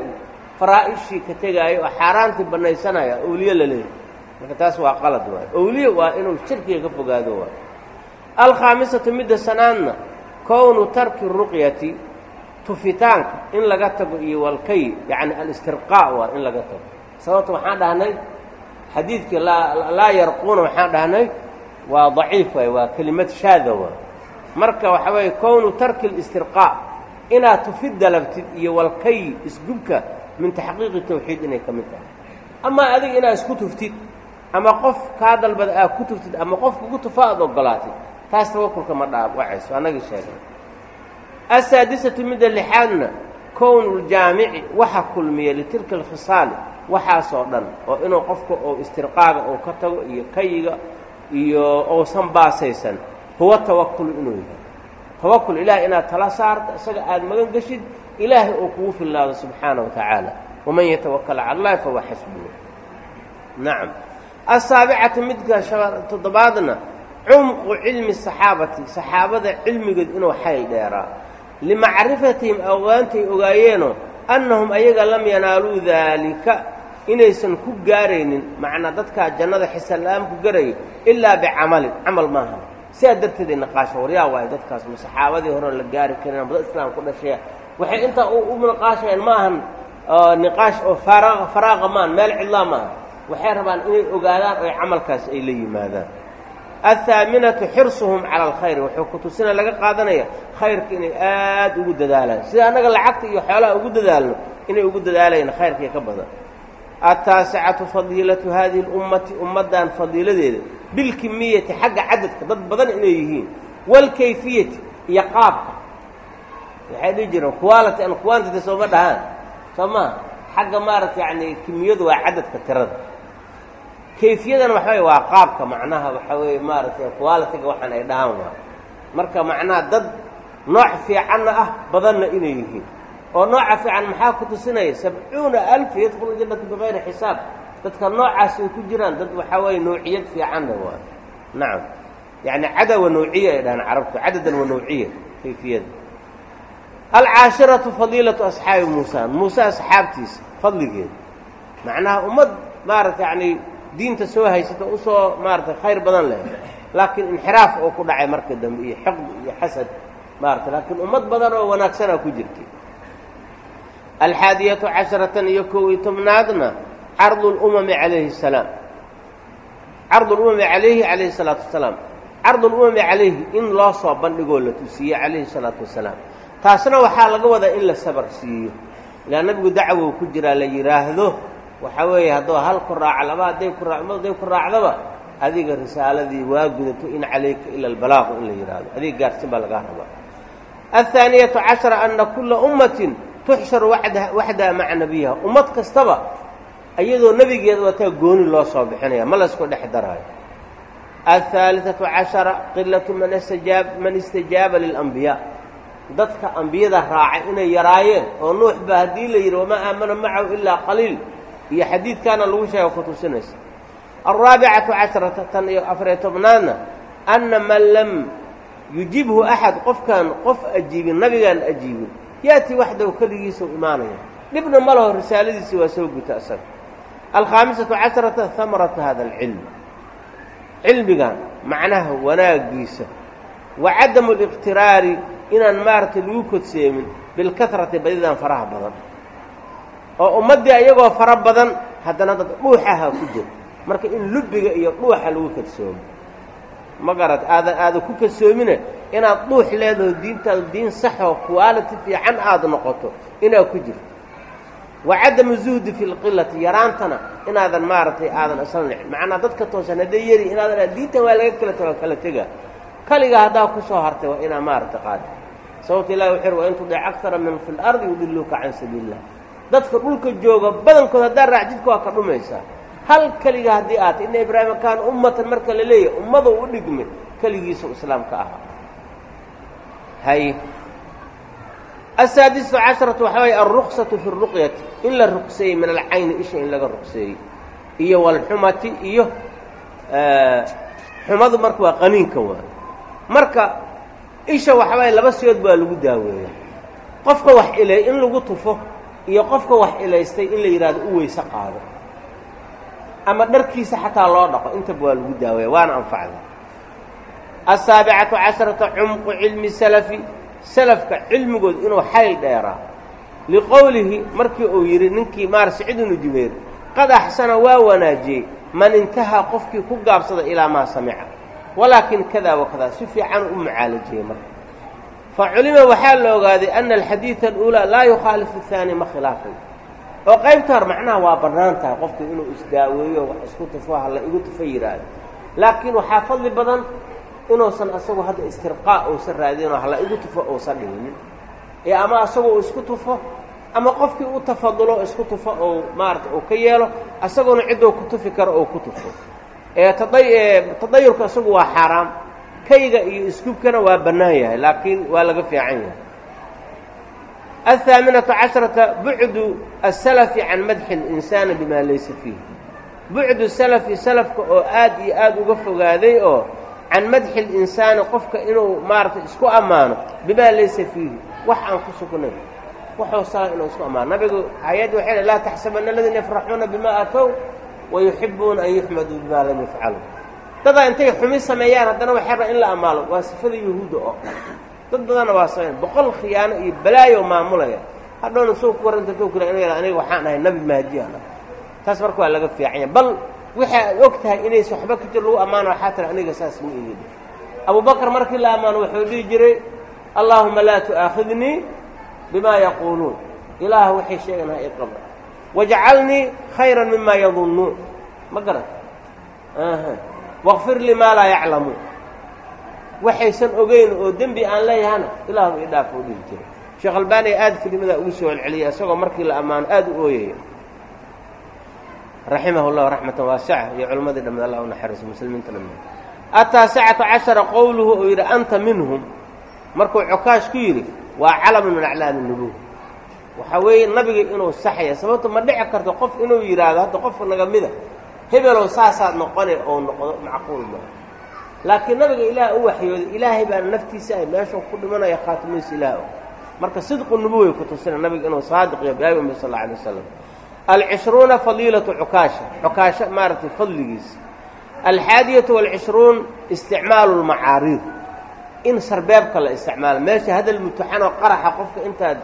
faraa'ishii ka tegaayo oo xaaraantii bannaysanaya owliye la leeyahy marka taas waa qalad waayo. Owliye waa inuu shirkiga ka fogaado waayo. Alkhaamisatu midda sanaadna kownu tarki ruqyati tufitaanka in laga tago iyo walkay yacni alistirqaa waa in laga tago. Sababta waxaan dhahnay xadiidkii laa yarquuna waxaan dhahnay waa daciif waay waa kelimad shaada waa marka waxa weeye kownu tarki اlistirqaa inaad tufid dalabtid iyo walkay isgubka min taxqiiqi tawxiid inay ka mid tahay. Ama adiga inaad isku tuftid ama qof kaa dalbada aad ku tuftid ama qof kugu tufa aad ogolaatid taas tawakulka ma dhaawacayso annagii sheegay asaadisatu midda lixaadna kownu ljaamici waxa kulmiya litilka alkhisaali waxaasoo dhan oo inuu qofka oo istirqaaga uu ka tago iyo kayiga iyo uusan baasaysan huwa tawakulu inuu yahay tawakul ilaah inaad tala saarto isaga aada magan geshid ilaahay oo kugu filnaado subxaana wa tacaala waman yatawakal cala allahi fahuwa xasbuhu nacam asaabicatu midka toddobaadna cumqu cilmi saxaabati saxaabada cilmigood inuu xayl dheeraa limacrifatihim awaantay ogaayeenoo annahum ayaga lam yanaaluu daalika inaysan ku gaaraynin macnaa dadkaa jannada xisala-aan ku garaya ilaa bicamalin camal maaha. Sidaa darteeday naqaasha waryaa waayo dadkaas ma saxaabadii hore la gaari karin dad islaam ku dhashaya waxay intaa u naqaashayaan ma ahan niqaash oo faraaqa maan meel cidlaa maaha waxay rabaan inay ogaadaan oy camalkaas ay la yimaadaan athaaminatu xirsuhum cala alkhayr wuxuu ku tusina laga qaadanaya khayrka inay aad ugu dadaalaan sida annaga lacagta iyo xoolaha ugu dadaalno inay ugu dadaalayaan khayrkii ka badan ataasicatu fadiilatu hadihi اlummati ummaddan fadiiladeeda bilkimiyati xagga cadadka dad badan inay yihiin wاlkayfiyati iyo qaabka waxay dhihi jireen quality an quantity sooma dhahaan soo maa xagga maarata yani kimiyadu waa cadadka tirada kayfiyadana waxa wey waa qaabka macnaha waxa weeye maaragtay qualitiga waxaan ay dhahaan waa. Marka macnaha dad nooc fiicanna ah badanna inay yihiin. Oo nooca fiican maxaa ku tusinaya? Sabcuuna alf yadkhulu jannata bikayri xisaab. Dadka noocaas ay ku jiraan dad waxaa weeye nawciyad fiicanna waa. Nacam yacni cadad wa nawciya ay dhahaan carabtu cadadan wa nawciya kayfiyada alcaashiratu fadiilatu asxaabi muusa. Muuse asxaabtiisa fadligeeda. Macnaha ummad maarata yani diinta soo haysata u soo maaratay khayr badan leh. Laakiin inxiraaf oo ku dhacay marka dambe iyo xiqd iyo xasad maarata laakiin ummad badan oo wanaagsanaa ku jirtay alxaadiyatu casharatan iyo kow iyo tobnaadna cardu lumami calayhi salaam. Cardu lumami calayhi calayhi salaatu wasalaam. Cardu lumami calayhi in loo soo bandhigoo la tusiiye calayhi salaatu wasalaam. Taasna waxaa laga wadaa in la sabar siiyo. Ilaa nabigu dacwow ku jiraa la yidhaahdo waxaa weeye haddoo hal ku raaca laba hadday ku raa hadday ku raacdaba adiga risaaladii waa gudato in calayka ila albalaaqu in la yidhaahdo adiga gaarsin baa lagaa rabaa. Alhaaniyatu cashara ana kulla ummatin tuxsharu wada waxdaa maca nabiyiha ummad kastaba iyadoo nebigeeda wataa gooni loo soo bixinaya ma laysku dhex daraayo alhaaliثatu cashara qilatu man istajaab man istajaaba lilambiyaa dadka ambiyada raacay inay yaraayeen oo nuux ba haddii la yidhi wamaa aamana macahu ilaa qaliil iyo xadiidkaana lagu sheega ku tusinaysa alraabicatu casharata tan iyo afariyo tobnaadna anna man lam yujibhu axad qofkaan qof ajiibin nabigaan ajiibin yaati waxdahu keligiisa u imaanaya dhibna ma laho risaaladiisii waa soo guta asaga. Alkhaamisatu casharata hamaratu hada alcilm. Cilmigan macnaha wanaagiisa wa cadamu liqtiraari inaan maaragtay lagu kodseemin bilkasrati badidan faraha badan oo ummaddii ayagoo fara badan haddana dad dhuuxaha ku jira. Marka in lubbiga iyo dhuuxa lagu kadsoomo ma garat aadan aadan ku kadsoomine inaad dhuux leedaho diintaadu diin saxoo quality fiican aada noqoto inaad ku jirto wa cadamu zuhdi fi lqilati yaraantana inaadan maaragtay aadan isla nicin macnaa dadka toosan hadday yari inaadan diintan waa laga kala tago kala tegaa kaliga haddaa ku soo hartay waa inaa maaragtay qaadi. Sababta ilahi wuxu uhi wa in tudic akara min fi lardi yudiluuka can sabiili illah dadka dhulka jooga badankood haddaa raac jidka waa ka dhumaysaa. Hal keliga haddii aata ina ibraahima kaana ummatan marka la leeyahay ummadu u dhigmay keligiisu islaamka ahaa hay. Asaadisatu casharatu waxaa waye alruksatu fi ruqyati. In la ruqseeyey min alcayni isha in laga ruqseeyey. Iyo walxumati iyo xumadu marka waa qaniinka waa. Marka isha waxaa waye laba siyood baa lagu daaweeya qofka wax ilay in lagu tufo iyo qofka wax ilaystay in la yidhahdo u weyse qaado. Ama dharkiisa xataa loo dhaqo intaba waa lagu daaweeya waana anfacda. Asaabicatu casharata cumqu cilmi salafi salafka cilmigood inuu xayl dheeraa. Liqowlihi markii uu yidhi ninkii maar sacid ibnu jubayr qad axsana waa wanaajiyey. Man intahaa qofkii ku gaabsada ilaa maa samica. Walaakin kada wa kada si fiican u mucaalajiyey marka fa culima waxaa la ogaaday ana alxadiida aluulaa laa yukhaalifu ahaani ma khilaafay. Oo qaybta macnaha waa bannaan qofku inuu isdaaweeyo wax isku tufo hala igu tufa yidhaahdo laakiin waxaa fadli badan inuusan asagu hadda istirqaa uusan raadinoo hala igu tufo uusan dhiginin ee ama asagu isku tufo ama qofkii u tafadulo isku tufo ou maarata uu ka yeelo asaguna cidduu ku tufi karo oo ku tufo. Ee taday tadayurka isagu waa xaaraam kayga iyo iskubkana waa bannaan yahay laakiin waa laga fiican yahay aلhaaminaةu caشhرaةa bucdu الsalafi can madxi الإnsaani bima laysa fiih bucdu salafi salafka oo aad iyo aad uga fogaaday oo can madxi اlinsaani qofka inuu maaragtay isku ammaano bimaa laysa fiihi wax aan ku sugnayn waxuu sala inuu isku ammaano nabigu aayadda waxay laa taxsabana aladiina yafraxuuna bima aatow wayuxibuuna an yuxmaduu bima lam yafcaluu dadaa intay xumi sameeyaan haddana waxay rabaan in la ammaano waa sifada yahuudda oo dad badanna waa sameyn boqol khiyaano iyo balaayo maamulaya. Hadhowna soo ku warranta to kula inu yadha aniga waxaan ahay nabi mahdiyan ah taas marka waa laga fiicanya bal waxa aad og tahay inays waxba ka jir lagu ammaano waxaa tira aniga saas ma ihid abubakar markii la ammaano wuxuu dhihi jiray allaahuma laa tu'aakhidnii bimaa yaquuluun. Ilaah waxay sheegan ha iqaba wajcalnii khayra mima yadunnuun ma garat waqfir lii maa laa yaclamuun waxaysan ogeyn oo dembi aan leeyahana ilaahu ii dhaaf oo dhihi jiray. Sheekh albaani aad kelimadaa ugu soo celceliyay isagoo markii la ammaano aad u ooyaya. Raximah llahu raxmatan waasica iyo culimmadii dhammed allah u muslimiinta dhammeed ataasicatu cashara qowluhu uu yidhi anta minhum. Markuu cokaash ku yidhi waa calamun min aclaami nubuwa waxaa weeye nabiga inuu saxaya sababto ma dhici karto qof inuu yidhaahdo hadda qofka naga mida hebelow saasaad noqone oo noqdo macquul maa laakiin nabiga ilaah u waxyooday ilaahay baana naftiisa ay meeshuu ku dhimanaya khaatimaysa ilaah. Marka sidqu nubuway ku tusina nabiga inuu saadiq iyo sal alla alay wasalam alcishruuna fadiilatu cukaasha. Cukaasha maaragtay fadligiisa. Alxaadiyatu walcishruun isticmaalu lmacaariid in sarbeebka la isticmaalo. Meesha hadal mutuxanoo qaraxa qofka intaad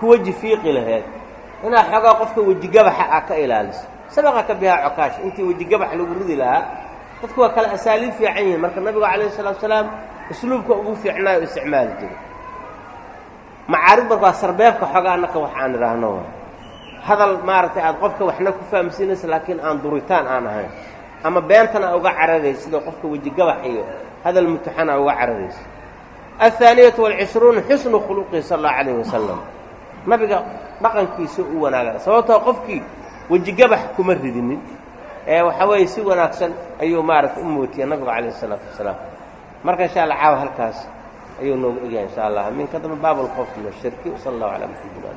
ku weji fiiqi laheed inaad xoogaa qofka wejigabaxa ah ka ilaaliso sabaqa ka bihaa cokaasha intii wejigabax lagu ridi lahaa dadku waa kale asaaliib fiican yihiin. Marka nabigu calayhi salatu salaam usluubka ugu fiicnaayo isticmaali jiray. Macaarid marka waa sarbeebka xoogaa annaka wax aan idhaahno. Hadal maaragtay aad qofka waxna ku fahamsiinaysa laakiin aan duritaan aan ahayn. Ama beentana uga cararaysa sida qofka wejigabax iyo hadal mutuxana uga cararaysa alhaaniyatu walcishruun xusnu khuluqihi sala allahu calayh wasalam nabiga dhaqankiisa u wanaaga sababtoo qofkii wejigabax kuma ridinin. Ee waxaa weeye si wanaagsan ayuu maaragtay u mootiyey nabigu calayh isalaatu wasalaam. Marka insha alla caawa halkaas ayuu noogu egyahay insha allah min ka damba baab alkhawf min ashirki allahu calaa maxamad